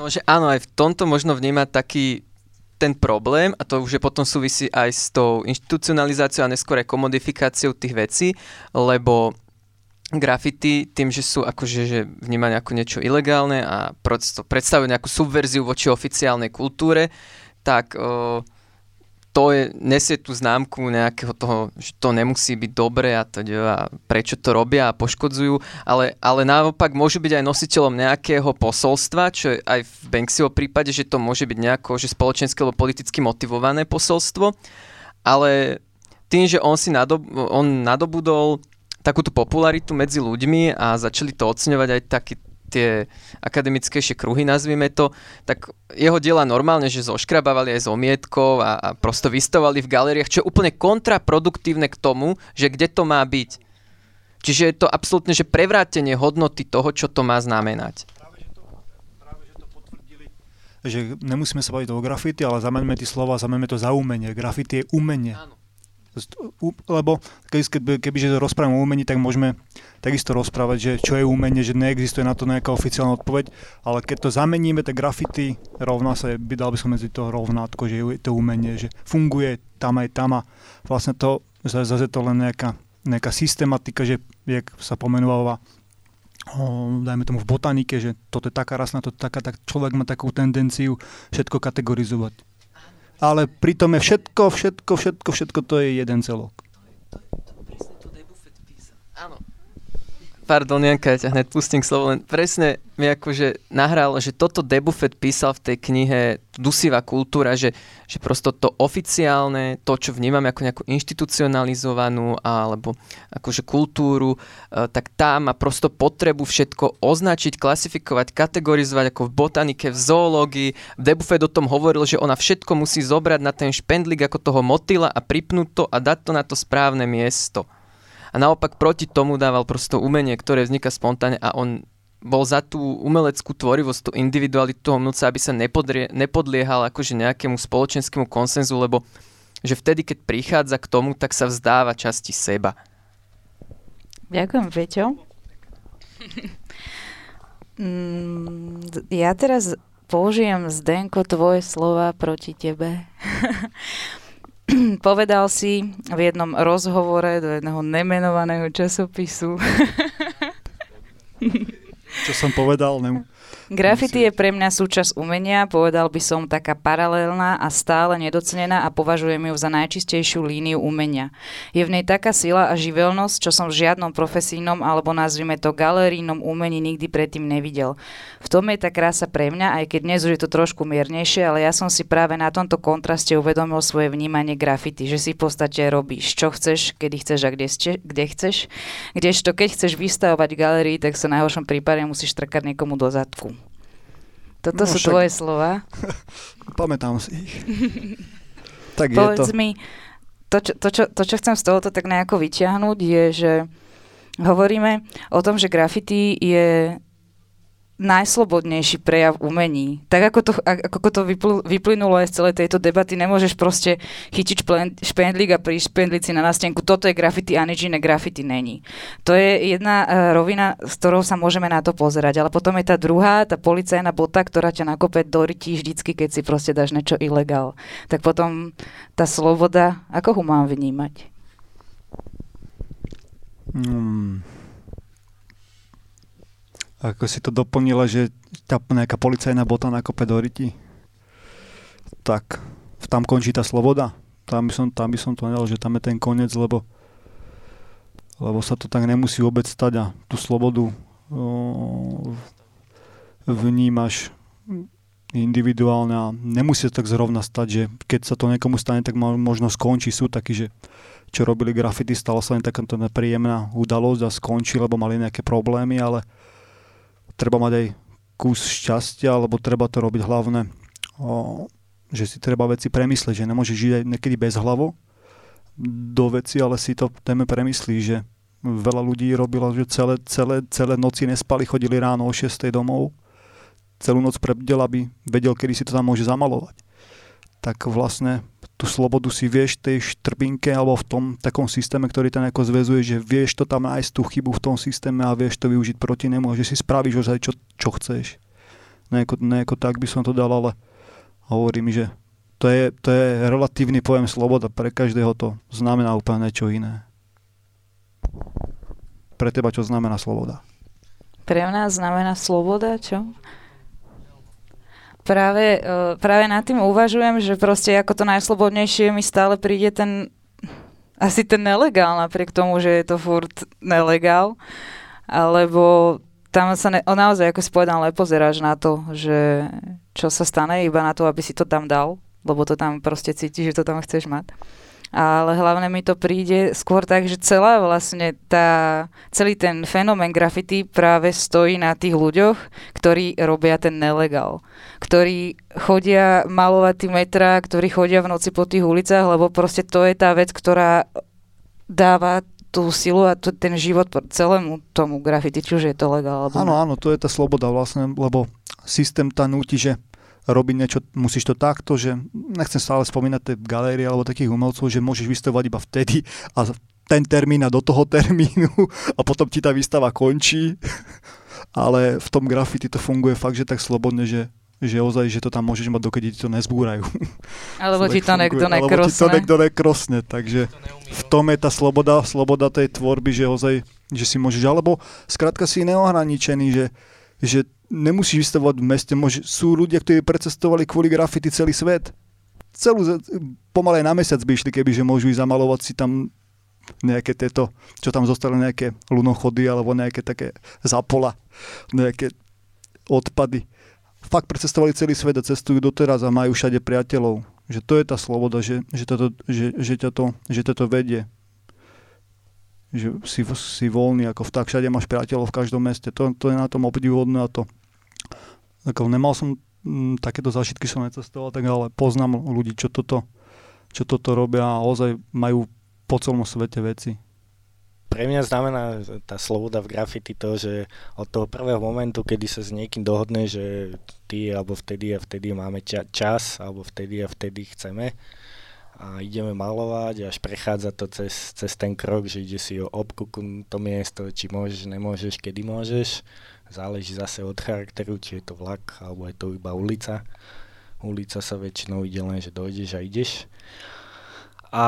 S8: No, že áno, aj v tomto možno vnímať taký ten problém, a to už je potom súvisí aj s tou institucionalizáciou a neskôr aj komodifikáciou tých vecí, lebo grafity tým, že sú akože že vnímané ako niečo ilegálne a predstavujú nejakú subverziu voči oficiálnej kultúre, tak uh, to je, nesie tú známku nejakého toho, že to nemusí byť dobre a, to, a prečo to robia a poškodzujú, ale, ale naopak môžu byť aj nositeľom nejakého posolstva, čo je aj v Banksyho prípade, že to môže byť nejako že spoločensky alebo politicky motivované posolstvo, ale tým, že on si nadob, on nadobudol takúto popularitu medzi ľuďmi a začali to oceňovať aj takí tie akademickejšie kruhy, nazvime to, tak jeho diela normálne, že zoškrabávali aj z omietkov a, a prosto vystavali v galériách, čo je úplne kontraproduktívne k tomu, že kde to má byť. Čiže je to absolútne že prevrátenie hodnoty toho, čo to má znamenať.
S3: Že nemusíme sa baviť o grafity, ale zamenme tie slova, zamenme to za umenie. Grafity je umenie. Áno lebo keby, kebyže rozprávame o umení, tak môžeme takisto rozprávať, že čo je umenie, že neexistuje na to nejaká oficiálna odpoveď, ale keď to zameníme, tak graffiti rovná sa, by dal by som medzi to rovnátko, že je to umenie, že funguje tam aj tam a vlastne to, zase to len nejaká, nejaká systematika, že jak sa pomenovala dajme tomu v botanike, že toto je taká rasna, toto je taká, tak človek má takú tendenciu všetko kategorizovať. Ale pritom je všetko, všetko, všetko, všetko to je jeden celok.
S8: Áno, pardon, Janka, ja ťa hneď pustím k slovu, len presne mi akože nahralo, že toto Debuffet písal v tej knihe Dusivá kultúra, že, že prosto to oficiálne, to, čo vnímame ako nejakú inštitucionalizovanú alebo akože kultúru, e, tak tá má prosto potrebu všetko označiť, klasifikovať, kategorizovať ako v botanike, v zoológii. Debuffet o tom hovoril, že ona všetko musí zobrať na ten špendlík ako toho motýla a pripnúť to a dať to na to správne miesto a naopak proti tomu dával prosto umenie, ktoré vzniká spontánne a on bol za tú umeleckú tvorivosť, tú individualitu toho umelca, aby sa nepodrie, nepodliehal akože nejakému spoločenskému konsenzu, lebo že vtedy, keď prichádza k tomu, tak sa vzdáva časti seba.
S2: Ďakujem, Peťo. Mm, ja teraz použijem, Zdenko, tvoje slova proti tebe. <clears throat> povedal si v jednom rozhovore do jedného nemenovaného časopisu.
S3: Čo som povedal? Nem...
S2: Graffiti je pre mňa súčasť umenia, povedal by som taká paralelná a stále nedocenená a považujem ju za najčistejšiu líniu umenia. Je v nej taká sila a živelnosť, čo som v žiadnom profesijnom alebo nazvime to galerijnom umení nikdy predtým nevidel. V tom je tá krása pre mňa, aj keď dnes už je to trošku miernejšie, ale ja som si práve na tomto kontraste uvedomil svoje vnímanie grafity, že si v podstate robíš, čo chceš, kedy chceš a kde, ste, kde chceš. Kdežto keď chceš vystavovať galerii, tak sa na najhoršom prípade musíš trkať niekomu do zadku. Toto no, sú však... tvoje slova. <laughs>
S3: Pamätám si ich. <laughs> tak
S2: Povedz
S3: je to.
S2: mi, to čo, to, čo, to, čo chcem z tohoto tak nejako vyťahnuť, je, že hovoríme o tom, že graffiti je najslobodnejší prejav umení. Tak ako to, ako to vyplynulo aj z celej tejto debaty, nemôžeš proste chytiť špendlík a prísť špendlici na nástenku. Toto je graffiti a nič iné graffiti není. To je jedna uh, rovina, s ktorou sa môžeme na to pozerať. Ale potom je tá druhá, tá policajná bota, ktorá ťa nakope do rytí vždycky, keď si proste dáš niečo ilegál. Tak potom tá sloboda, ako ho mám vnímať?
S3: Hmm ako si to doplnila, že tá nejaká policajná bota na kope do ryti, tak tam končí tá sloboda. Tam by som, tam by som to nedal, že tam je ten koniec, lebo, lebo sa to tak nemusí vôbec stať a tú slobodu o, vnímaš individuálne a nemusí to tak zrovna stať, že keď sa to niekomu stane, tak možno skončí. Sú takí, že čo robili grafity, stalo sa len takáto nepríjemná udalosť a skončí, lebo mali nejaké problémy, ale treba mať aj kus šťastia, alebo treba to robiť hlavne, o, že si treba veci premyslieť, že nemôžeš žiť aj niekedy bez hlavo do veci, ale si to téme premyslí, že veľa ľudí robilo, že celé, celé, celé noci nespali, chodili ráno o 6 domov, celú noc prebdel, aby vedel, kedy si to tam môže zamalovať. Tak vlastne tú slobodu si vieš tej štrbinke alebo v tom takom systéme, ktorý tam ako zväzuje, že vieš to tam nájsť tú chybu v tom systéme a vieš to využiť proti nemu a že si spravíš ozaj čo, čo chceš. Nejako, nejako tak by som to dal, ale hovorím, že to je, to je relatívny pojem sloboda. Pre každého to znamená úplne niečo iné. Pre teba čo znamená sloboda?
S2: Pre mňa znamená sloboda, čo? Práve, uh, práve nad tým uvažujem, že proste ako to najslobodnejšie mi stále príde ten asi ten nelegál, napriek tomu, že je to furt nelegál, alebo tam sa ne, naozaj, ako si povedal, pozeráš na to, že čo sa stane iba na to, aby si to tam dal, lebo to tam proste cítiš, že to tam chceš mať ale hlavne mi to príde skôr tak, že celá vlastne tá, celý ten fenomén graffiti práve stojí na tých ľuďoch, ktorí robia ten nelegál, ktorí chodia malovať tí metra, ktorí chodia v noci po tých ulicách, lebo proste to je tá vec, ktorá dáva tú silu a to, ten život celému tomu graffiti, či už je to legál.
S3: Áno, áno, to je tá sloboda vlastne, lebo systém tá núti, že robiť niečo, musíš to takto, že nechcem stále spomínať tie galérie alebo takých umelcov, že môžeš vystavovať iba vtedy a ten termín a do toho termínu <laughs> a potom ti tá výstava končí. <laughs> Ale v tom grafiti to funguje fakt, že tak slobodne, že že ozaj, že to tam môžeš mať, dokedy ti to nezbúrajú. <laughs>
S2: Alebo ti to niekto nekrosne.
S3: Alebo ti to niekto nekrosne, takže v tom je tá sloboda, sloboda tej tvorby, že ozaj, že si môžeš, alebo skrátka si neohraničený, že, že nemusíš vystavovať v meste, môže, sú ľudia, ktorí precestovali kvôli grafity celý svet. Celú, pomalej na mesiac by išli, keby že môžu ísť zamalovať si tam nejaké tieto, čo tam zostali nejaké lunochody alebo nejaké také zapola, nejaké odpady fakt precestovali celý svet a cestujú doteraz a majú všade priateľov. Že to je tá sloboda, že, že, toto, že, že, ťa to, že ťa to vedie. Že si, si voľný, ako tak všade máš priateľov v každom meste. To, to je na tom obdivuhodné a to. Ako nemal som m, mm, takéto zážitky, som necestoval, tak ale poznám ľudí, čo toto, čo toto robia a ozaj majú po celom svete veci
S6: pre mňa znamená tá sloboda v grafity to, že od toho prvého momentu, kedy sa s niekým dohodne, že ty alebo vtedy a vtedy máme ča- čas, alebo vtedy a vtedy chceme a ideme malovať až prechádza to cez, cez ten krok, že ide si o obkuku to miesto, či môžeš, nemôžeš, kedy môžeš. Záleží zase od charakteru, či je to vlak, alebo je to iba ulica. Ulica sa väčšinou ide len, že dojdeš a ideš. A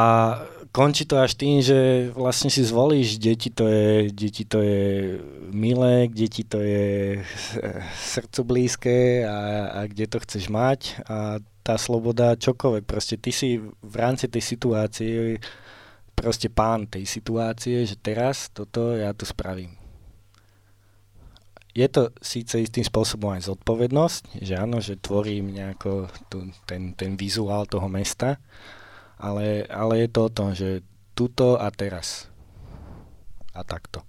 S6: končí to až tým, že vlastne si zvolíš, deti to je, deti to je milé, deti to je eh, srdcu blízke a, a kde to chceš mať a tá sloboda čokoľvek, proste ty si v rámci tej situácie proste pán tej situácie, že teraz toto ja to spravím. Je to síce istým spôsobom aj zodpovednosť, že áno, že tvorím nejako tu, ten, ten vizuál toho mesta, ale, ale je to o tom, že tuto a teraz. A takto.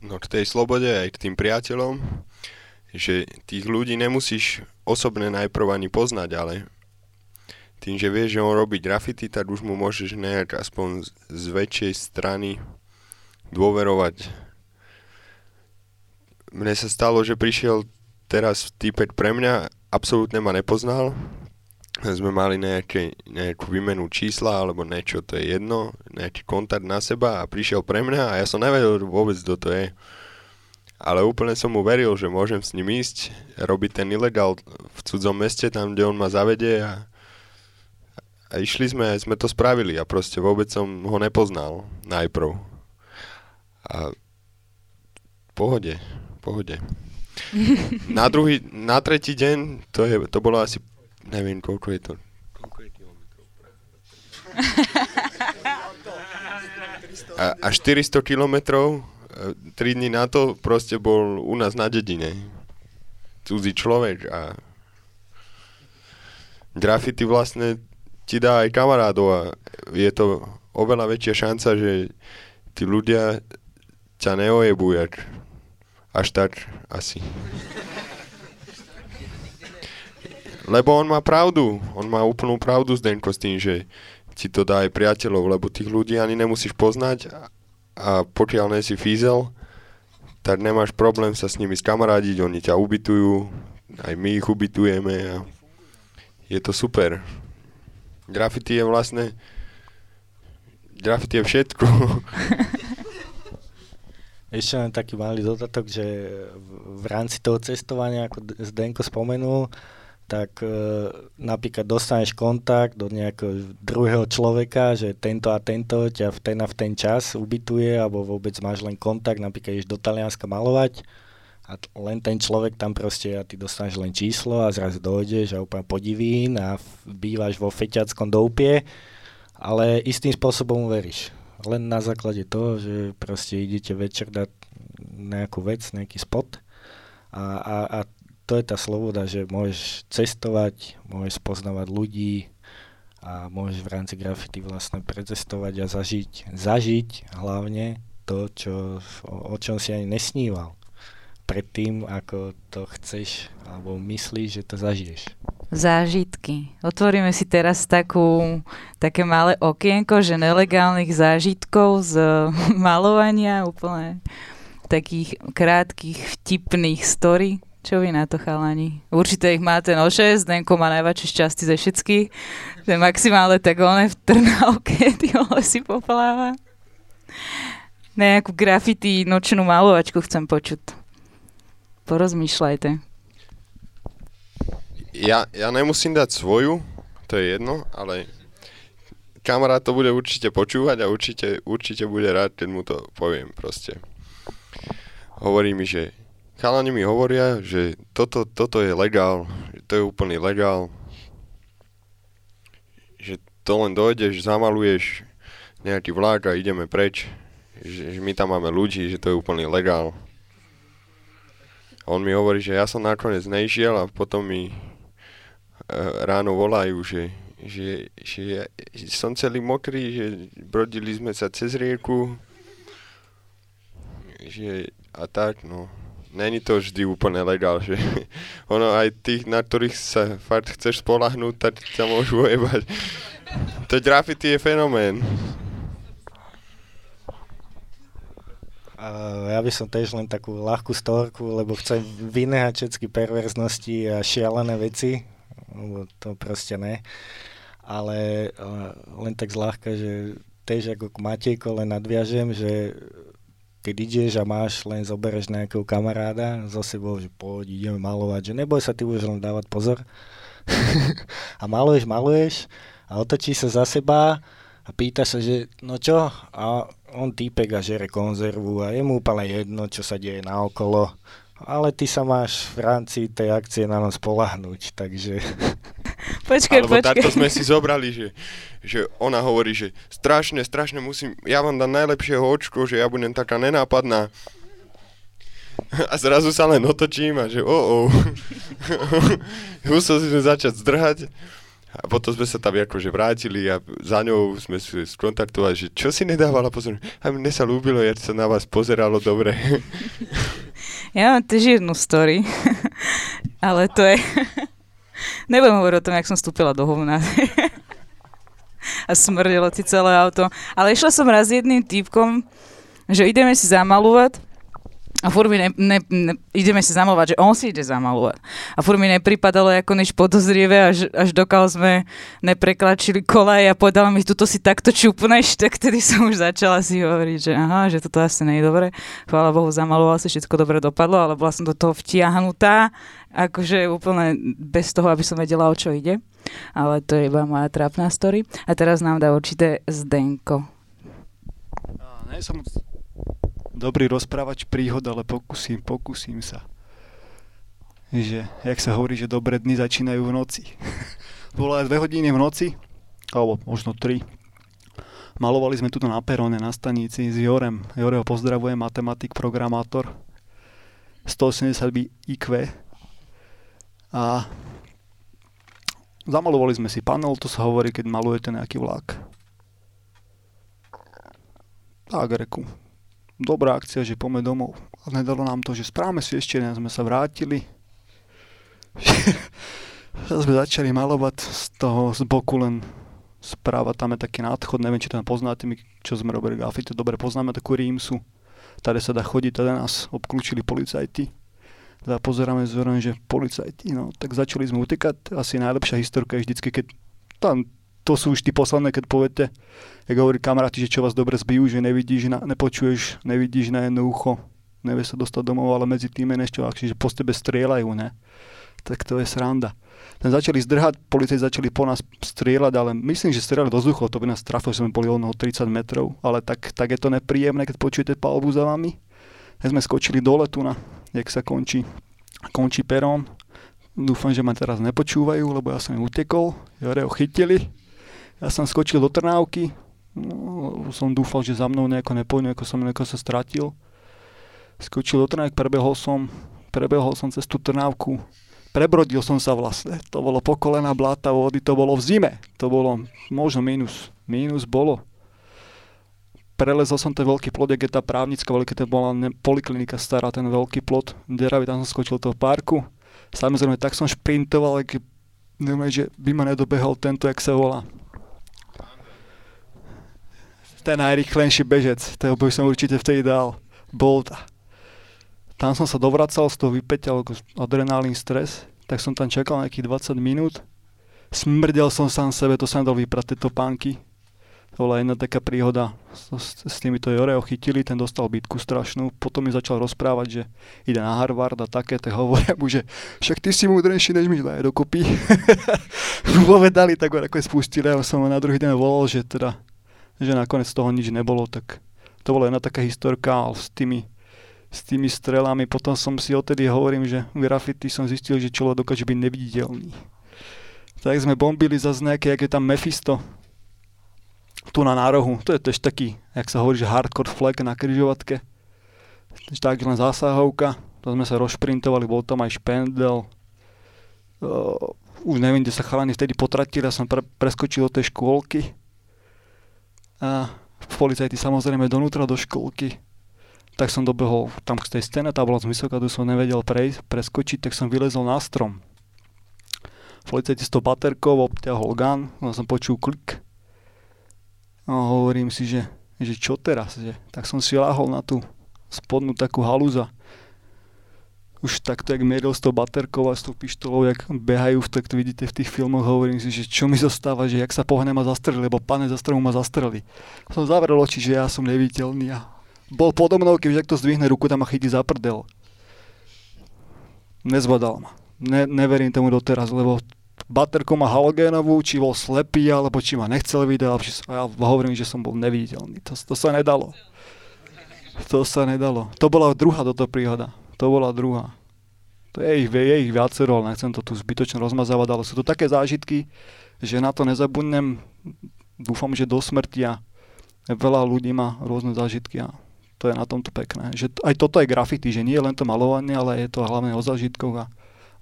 S7: No k tej slobode aj k tým priateľom, že tých ľudí nemusíš osobne najprv ani poznať, ale tým, že vieš, že on robí grafity, tak už mu môžeš nejak aspoň z väčšej strany dôverovať. Mne sa stalo, že prišiel teraz týpek pre mňa, absolútne ma nepoznal, sme mali nejaké, nejakú výmenu čísla alebo niečo, to je jedno, nejaký kontakt na seba a prišiel pre mňa a ja som nevedel vôbec, kto to je. Ale úplne som mu veril, že môžem s ním ísť, robiť ten ilegál v cudzom meste, tam, kde on ma zavedie a, a išli sme a sme to spravili a proste vôbec som ho nepoznal najprv. A pohode, pohode. <laughs> Na druhý, na tretí deň, to, je, to bolo asi neviem, koľko je to. <laughs> A, a 400 kilometrov, 3 e, dní na to proste bol u nás na dedine. Cudzí človek a graffiti vlastne ti dá aj kamarádov a je to oveľa väčšia šanca, že tí ľudia ťa neojebujú až tak asi. Lebo on má pravdu. On má úplnú pravdu, Zdenko, s tým, že ti to dá aj priateľov, lebo tých ľudí ani nemusíš poznať a, pokiaľ nie si fízel, tak nemáš problém sa s nimi skamarádiť, oni ťa ubytujú, aj my ich ubytujeme a je to super. Graffiti je vlastne graffiti je všetko. <laughs>
S6: Ešte len taký malý dodatok, že v rámci toho cestovania, ako Zdenko spomenul, tak e, napríklad dostaneš kontakt do nejakého druhého človeka, že tento a tento ťa v ten a v ten čas ubytuje, alebo vôbec máš len kontakt, napríklad ideš do Talianska malovať a t- len ten človek tam proste a ty dostaneš len číslo a zrazu dojdeš a úplne podivín a bývaš vo feťackom doupie, ale istým spôsobom veríš. Len na základe toho, že proste idete večer dať nejakú vec, nejaký spot a, a, a to je tá sloboda, že môžeš cestovať, môžeš poznávať ľudí a môžeš v rámci grafity vlastne precestovať a zažiť, zažiť hlavne to, čo, o, o čom si ani nesníval predtým, ako to chceš alebo myslíš, že to zažiješ.
S2: Zážitky. Otvoríme si teraz takú, také malé okienko, že nelegálnych zážitkov z <laughs> malovania, úplne takých krátkých, vtipných story. Čo vy na to, chalani? Určite ich máte no 6, Denko má najväčšie šťastie ze všetkých. Ten maximálne tak on v Trnavke, <laughs> ty si popláva. Nejakú graffiti nočnú malovačku chcem počuť. Porozmýšľajte.
S7: ja, ja nemusím dať svoju, to je jedno, ale kamarát to bude určite počúvať a určite, určite bude rád, keď mu to poviem proste. Hovorí mi, že chalani mi hovoria, že toto, toto je legál, že to je úplný legál, že to len dojdeš, zamaluješ nejaký vlák a ideme preč, že, že my tam máme ľudí, že to je úplný legál. On mi hovorí, že ja som nakoniec nešiel a potom mi e, ráno volajú, že, že, že, ja, že som celý mokrý, že brodili sme sa cez rieku, že a tak, no. Není to vždy úplne legál, že <laughs> ono aj tých, na ktorých sa fakt chceš spolahnúť, tak ťa môžu ojebať. To graffiti je fenomén.
S6: Uh, ja by som tiež len takú ľahkú storku, lebo chcem vynehať všetky perverznosti a šialené veci, lebo to proste ne. Ale uh, len tak zľahka, že tiež ako k Matejko len nadviažem, že keď ideš a máš, len zobereš nejakého kamaráda zo sebou, že poď, ideme malovať, že neboj sa, ty budeš len dávať pozor. <laughs> a maluješ, maluješ a otočí sa za seba a pýta sa, že no čo? A on týpek a žere konzervu a je mu úplne jedno, čo sa deje naokolo. Ale ty sa máš v rámci tej akcie na nás spolahnúť, takže... <laughs>
S2: Počkej,
S7: Alebo
S2: počkej.
S7: takto sme si zobrali, že, že ona hovorí, že strašne, strašne musím, ja vám dám najlepšieho očko, že ja budem taká nenápadná. A zrazu sa len otočím a že oh, oh. <laughs> Musel sme začať zdrhať. A potom sme sa tam akože vrátili a za ňou sme si skontaktovali, že čo si nedávala pozor. A mne sa ľúbilo, ja sa na vás pozeralo dobre.
S2: Ja mám tiež jednu story, <laughs> ale to je... Nebudem hovoriť o tom, jak som vstúpila do hovna. <laughs> a smrdelo ti celé auto. Ale išla som raz s jedným typkom, že ideme si zamalovať a furt mi ne, ne, ne, ideme si zamalovať, že on si ide zamalovať. A furt mi nepripadalo ako nič podozrivé, až, až dokiaľ sme nepreklačili kolaj a povedal mi, tuto si takto čupneš, tak tedy som už začala si hovoriť, že aha, že toto asi nie je dobre. Chvála Bohu, zamaloval si, všetko dobre dopadlo, ale bola som do toho vtiahnutá, akože úplne bez toho, aby som vedela, o čo ide. Ale to je iba moja trápna story. A teraz nám dá určité Zdenko.
S3: Nie som dobrý rozprávač príhod, ale pokúsim, pokúsim sa. Že, jak sa hovorí, že dobré dny začínajú v noci. <laughs> Bolo aj dve hodiny v noci, alebo možno tri. Malovali sme tuto na perone, na stanici s Jorem. Joreho pozdravujem, matematik, programátor. 180 IQ. A zamalovali sme si panel, to sa hovorí, keď malujete nejaký vlak. Tak, reku, dobrá akcia, že poďme domov. A nedalo nám to, že správame si ešte, sme sa vrátili. <laughs> sme začali malovať z toho z boku len správa, tam je taký nádchod, neviem, či tam poznáte, my, čo sme robili grafity, dobre poznáme takú rímsu, tady sa dá chodiť, teda nás obklúčili policajti. Teda pozeráme zvorom, že policajti, no, tak začali sme utekať, asi najlepšia historka je vždycky, keď tam to sú už tí posledné, keď poviete, jak hovorí kamaráti, že čo vás dobre zbijú, že nevidíš, na, nepočuješ, nevidíš na jedno ucho, nevie sa dostať domov, ale medzi tým je niečo že po tebe strieľajú, ne? Tak to je sranda. Ten začali zdrhať, policajti začali po nás strieľať, ale myslím, že strieľali do vzduchu, to by nás trafilo, že sme boli od 30 metrov, ale tak, tak je to nepríjemné, keď počujete palbu za vami. Tak sme skočili dole tu na, jak sa končí, končí perón. Dúfam, že ma teraz nepočúvajú, lebo ja som im utekol. Jore ho chytili, ja som skočil do Trnávky, no, som dúfal, že za mnou nejako nepojde, ako som nejako sa stratil. Skočil do Trnávky, prebehol som, prebehol som cez tú Trnávku, prebrodil som sa vlastne. To bolo pokolená bláta vody, to bolo v zime. To bolo možno mínus. Mínus bolo. Prelezol som ten veľký plot, jak tá právnická, veľká to bola ne, poliklinika stará, ten veľký plot, deravý, tam som skočil toho parku. Samozrejme, tak som šprintoval, neviem, že by ma nedobehol tento, jak sa volá, ten najrychlejší bežec, toho by som určite vtedy dal. Bolta. Tam som sa dovracal z toho vypeťa, adrenálny stres, tak som tam čakal nejakých 20 minút. Smrdel som sám sebe, to sa dal vyprať tieto pánky. Bola jedna taká príhoda, s, s týmito Joreo chytili, ten dostal bitku strašnú, potom mi začal rozprávať, že ide na Harvard a také, tak <laughs> hovoria mu, že však ty si múdrejší než my, daj dokopy. <laughs> povedali, tak ho ako spustili a som na druhý deň volal, že teda, že nakoniec toho nič nebolo, tak to bola jedna taká historka s tými, s tými strelami. Potom som si odtedy hovorím, že v graffiti som zistil, že človek dokáže byť neviditeľný. Tak sme bombili zase nejaké, jak je tam Mephisto, tu na nárohu. To je tiež taký, jak sa hovorí, že hardcore flag na kryžovatke. Tiež tak len zásahovka. To sme sa rozšprintovali, bol tam aj špendel. Uh, už neviem, kde sa chalani vtedy potratili, ja som pre, preskočil do tej škôlky. A policajti samozrejme donútra do škôlky. Tak som dobehol tam k tej stene, tá bola z vysoká, tu som nevedel prejsť, preskočiť, tak som vylezol na strom. Policajti s tou baterkou obťahol gun, som počul klik a hovorím si, že, že čo teraz, že? tak som si láhol na tú spodnú takú halúza. Už takto, jak meril s tou baterkou a s tou pištolou, jak behajú, tak to vidíte v tých filmoch, hovorím si, že čo mi zostáva, že jak sa pohne ma zastreli, lebo pane za stromu ma zastreli. Som zavrel oči, že ja som neviditeľný a bol podo mnou, keď to zdvihne ruku, tam ma chytí za prdel. Nezbadal ma. Ne, neverím tomu doteraz, lebo baterku má halogénovú, či bol slepý, alebo či ma nechcel vidieť, alebo či som, ja hovorím, že som bol neviditeľný. To, to sa nedalo. To sa nedalo. To bola druhá toto príhoda. To bola druhá. To je ich, je ich viacero, ale nechcem to tu zbytočne rozmazávať, ale sú to také zážitky, že na to nezabudnem, dúfam, že do smrti a veľa ľudí má rôzne zážitky a to je na tomto pekné. Že aj toto je grafity, že nie je len to malovanie, ale je to hlavne o zážitkoch a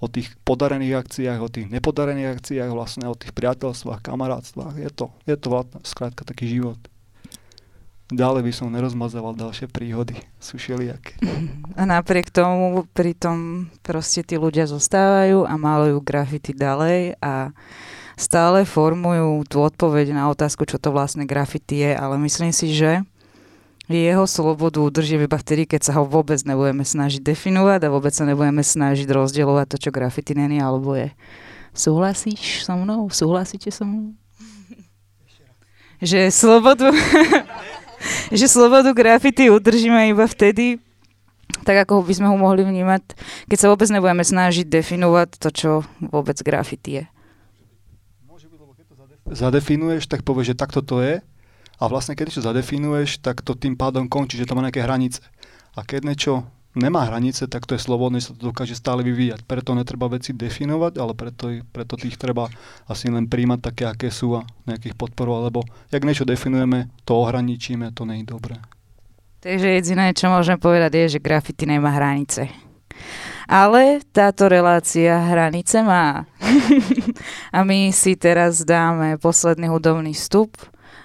S3: o tých podarených akciách, o tých nepodarených akciách, vlastne o tých priateľstvách, kamarátstvách. Je to, je to vlastne skrátka taký život. Ďalej by som nerozmazával ďalšie príhody. Sú všelijaké.
S2: A napriek tomu pritom proste tí ľudia zostávajú a malujú grafity ďalej a stále formujú tú odpoveď na otázku, čo to vlastne grafity je, ale myslím si, že jeho slobodu udržím iba vtedy, keď sa ho vôbec nebudeme snažiť definovať a vôbec sa nebudeme snažiť rozdielovať to, čo graffiti není alebo je. Súhlasíš so mnou? Súhlasíte so mnou? že slobodu, <laughs> že slobodu graffiti udržíme iba vtedy, tak ako by sme ho mohli vnímať, keď sa vôbec nebudeme snažiť definovať to, čo vôbec graffiti je.
S3: Zadefinuješ, tak povieš, že takto to je a vlastne keď to zadefinuješ, tak to tým pádom končí, že to má nejaké hranice. A keď niečo nemá hranice, tak to je slobodné, sa to dokáže stále vyvíjať. Preto netreba veci definovať, ale preto, preto tých treba asi len príjmať také, aké sú a nejakých podporovať, lebo jak niečo definujeme, to ohraničíme, to nie je dobré.
S2: Takže jediné, čo môžem povedať, je, že grafity nemá hranice. Ale táto relácia hranice má. <laughs> a my si teraz dáme posledný hudobný vstup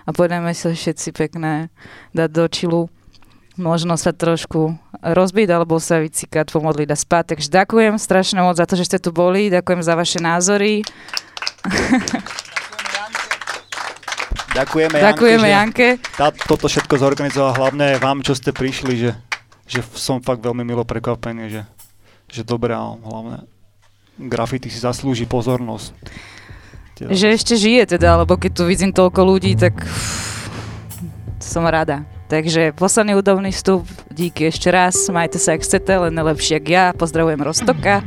S2: a pôjdeme sa všetci pekné dať do čilu možno sa trošku rozbiť alebo sa vycikať, pomodliť a spať. Takže ďakujem strašne moc za to, že ste tu boli, ďakujem za vaše názory.
S3: Ďakujeme,
S2: Ďakujeme Janke.
S3: Janke. Tá, toto všetko zorganizovala hlavne vám, čo ste prišli, že, že som fakt veľmi milo prekvapený, že, že dobré a hlavne grafity si zaslúži pozornosť.
S2: Že ešte žije teda, lebo keď tu vidím toľko ľudí, tak som rada. Takže posledný údobný vstup, díky ešte raz, majte sa ak chcete, len lepšie ako ja, pozdravujem Rostoka.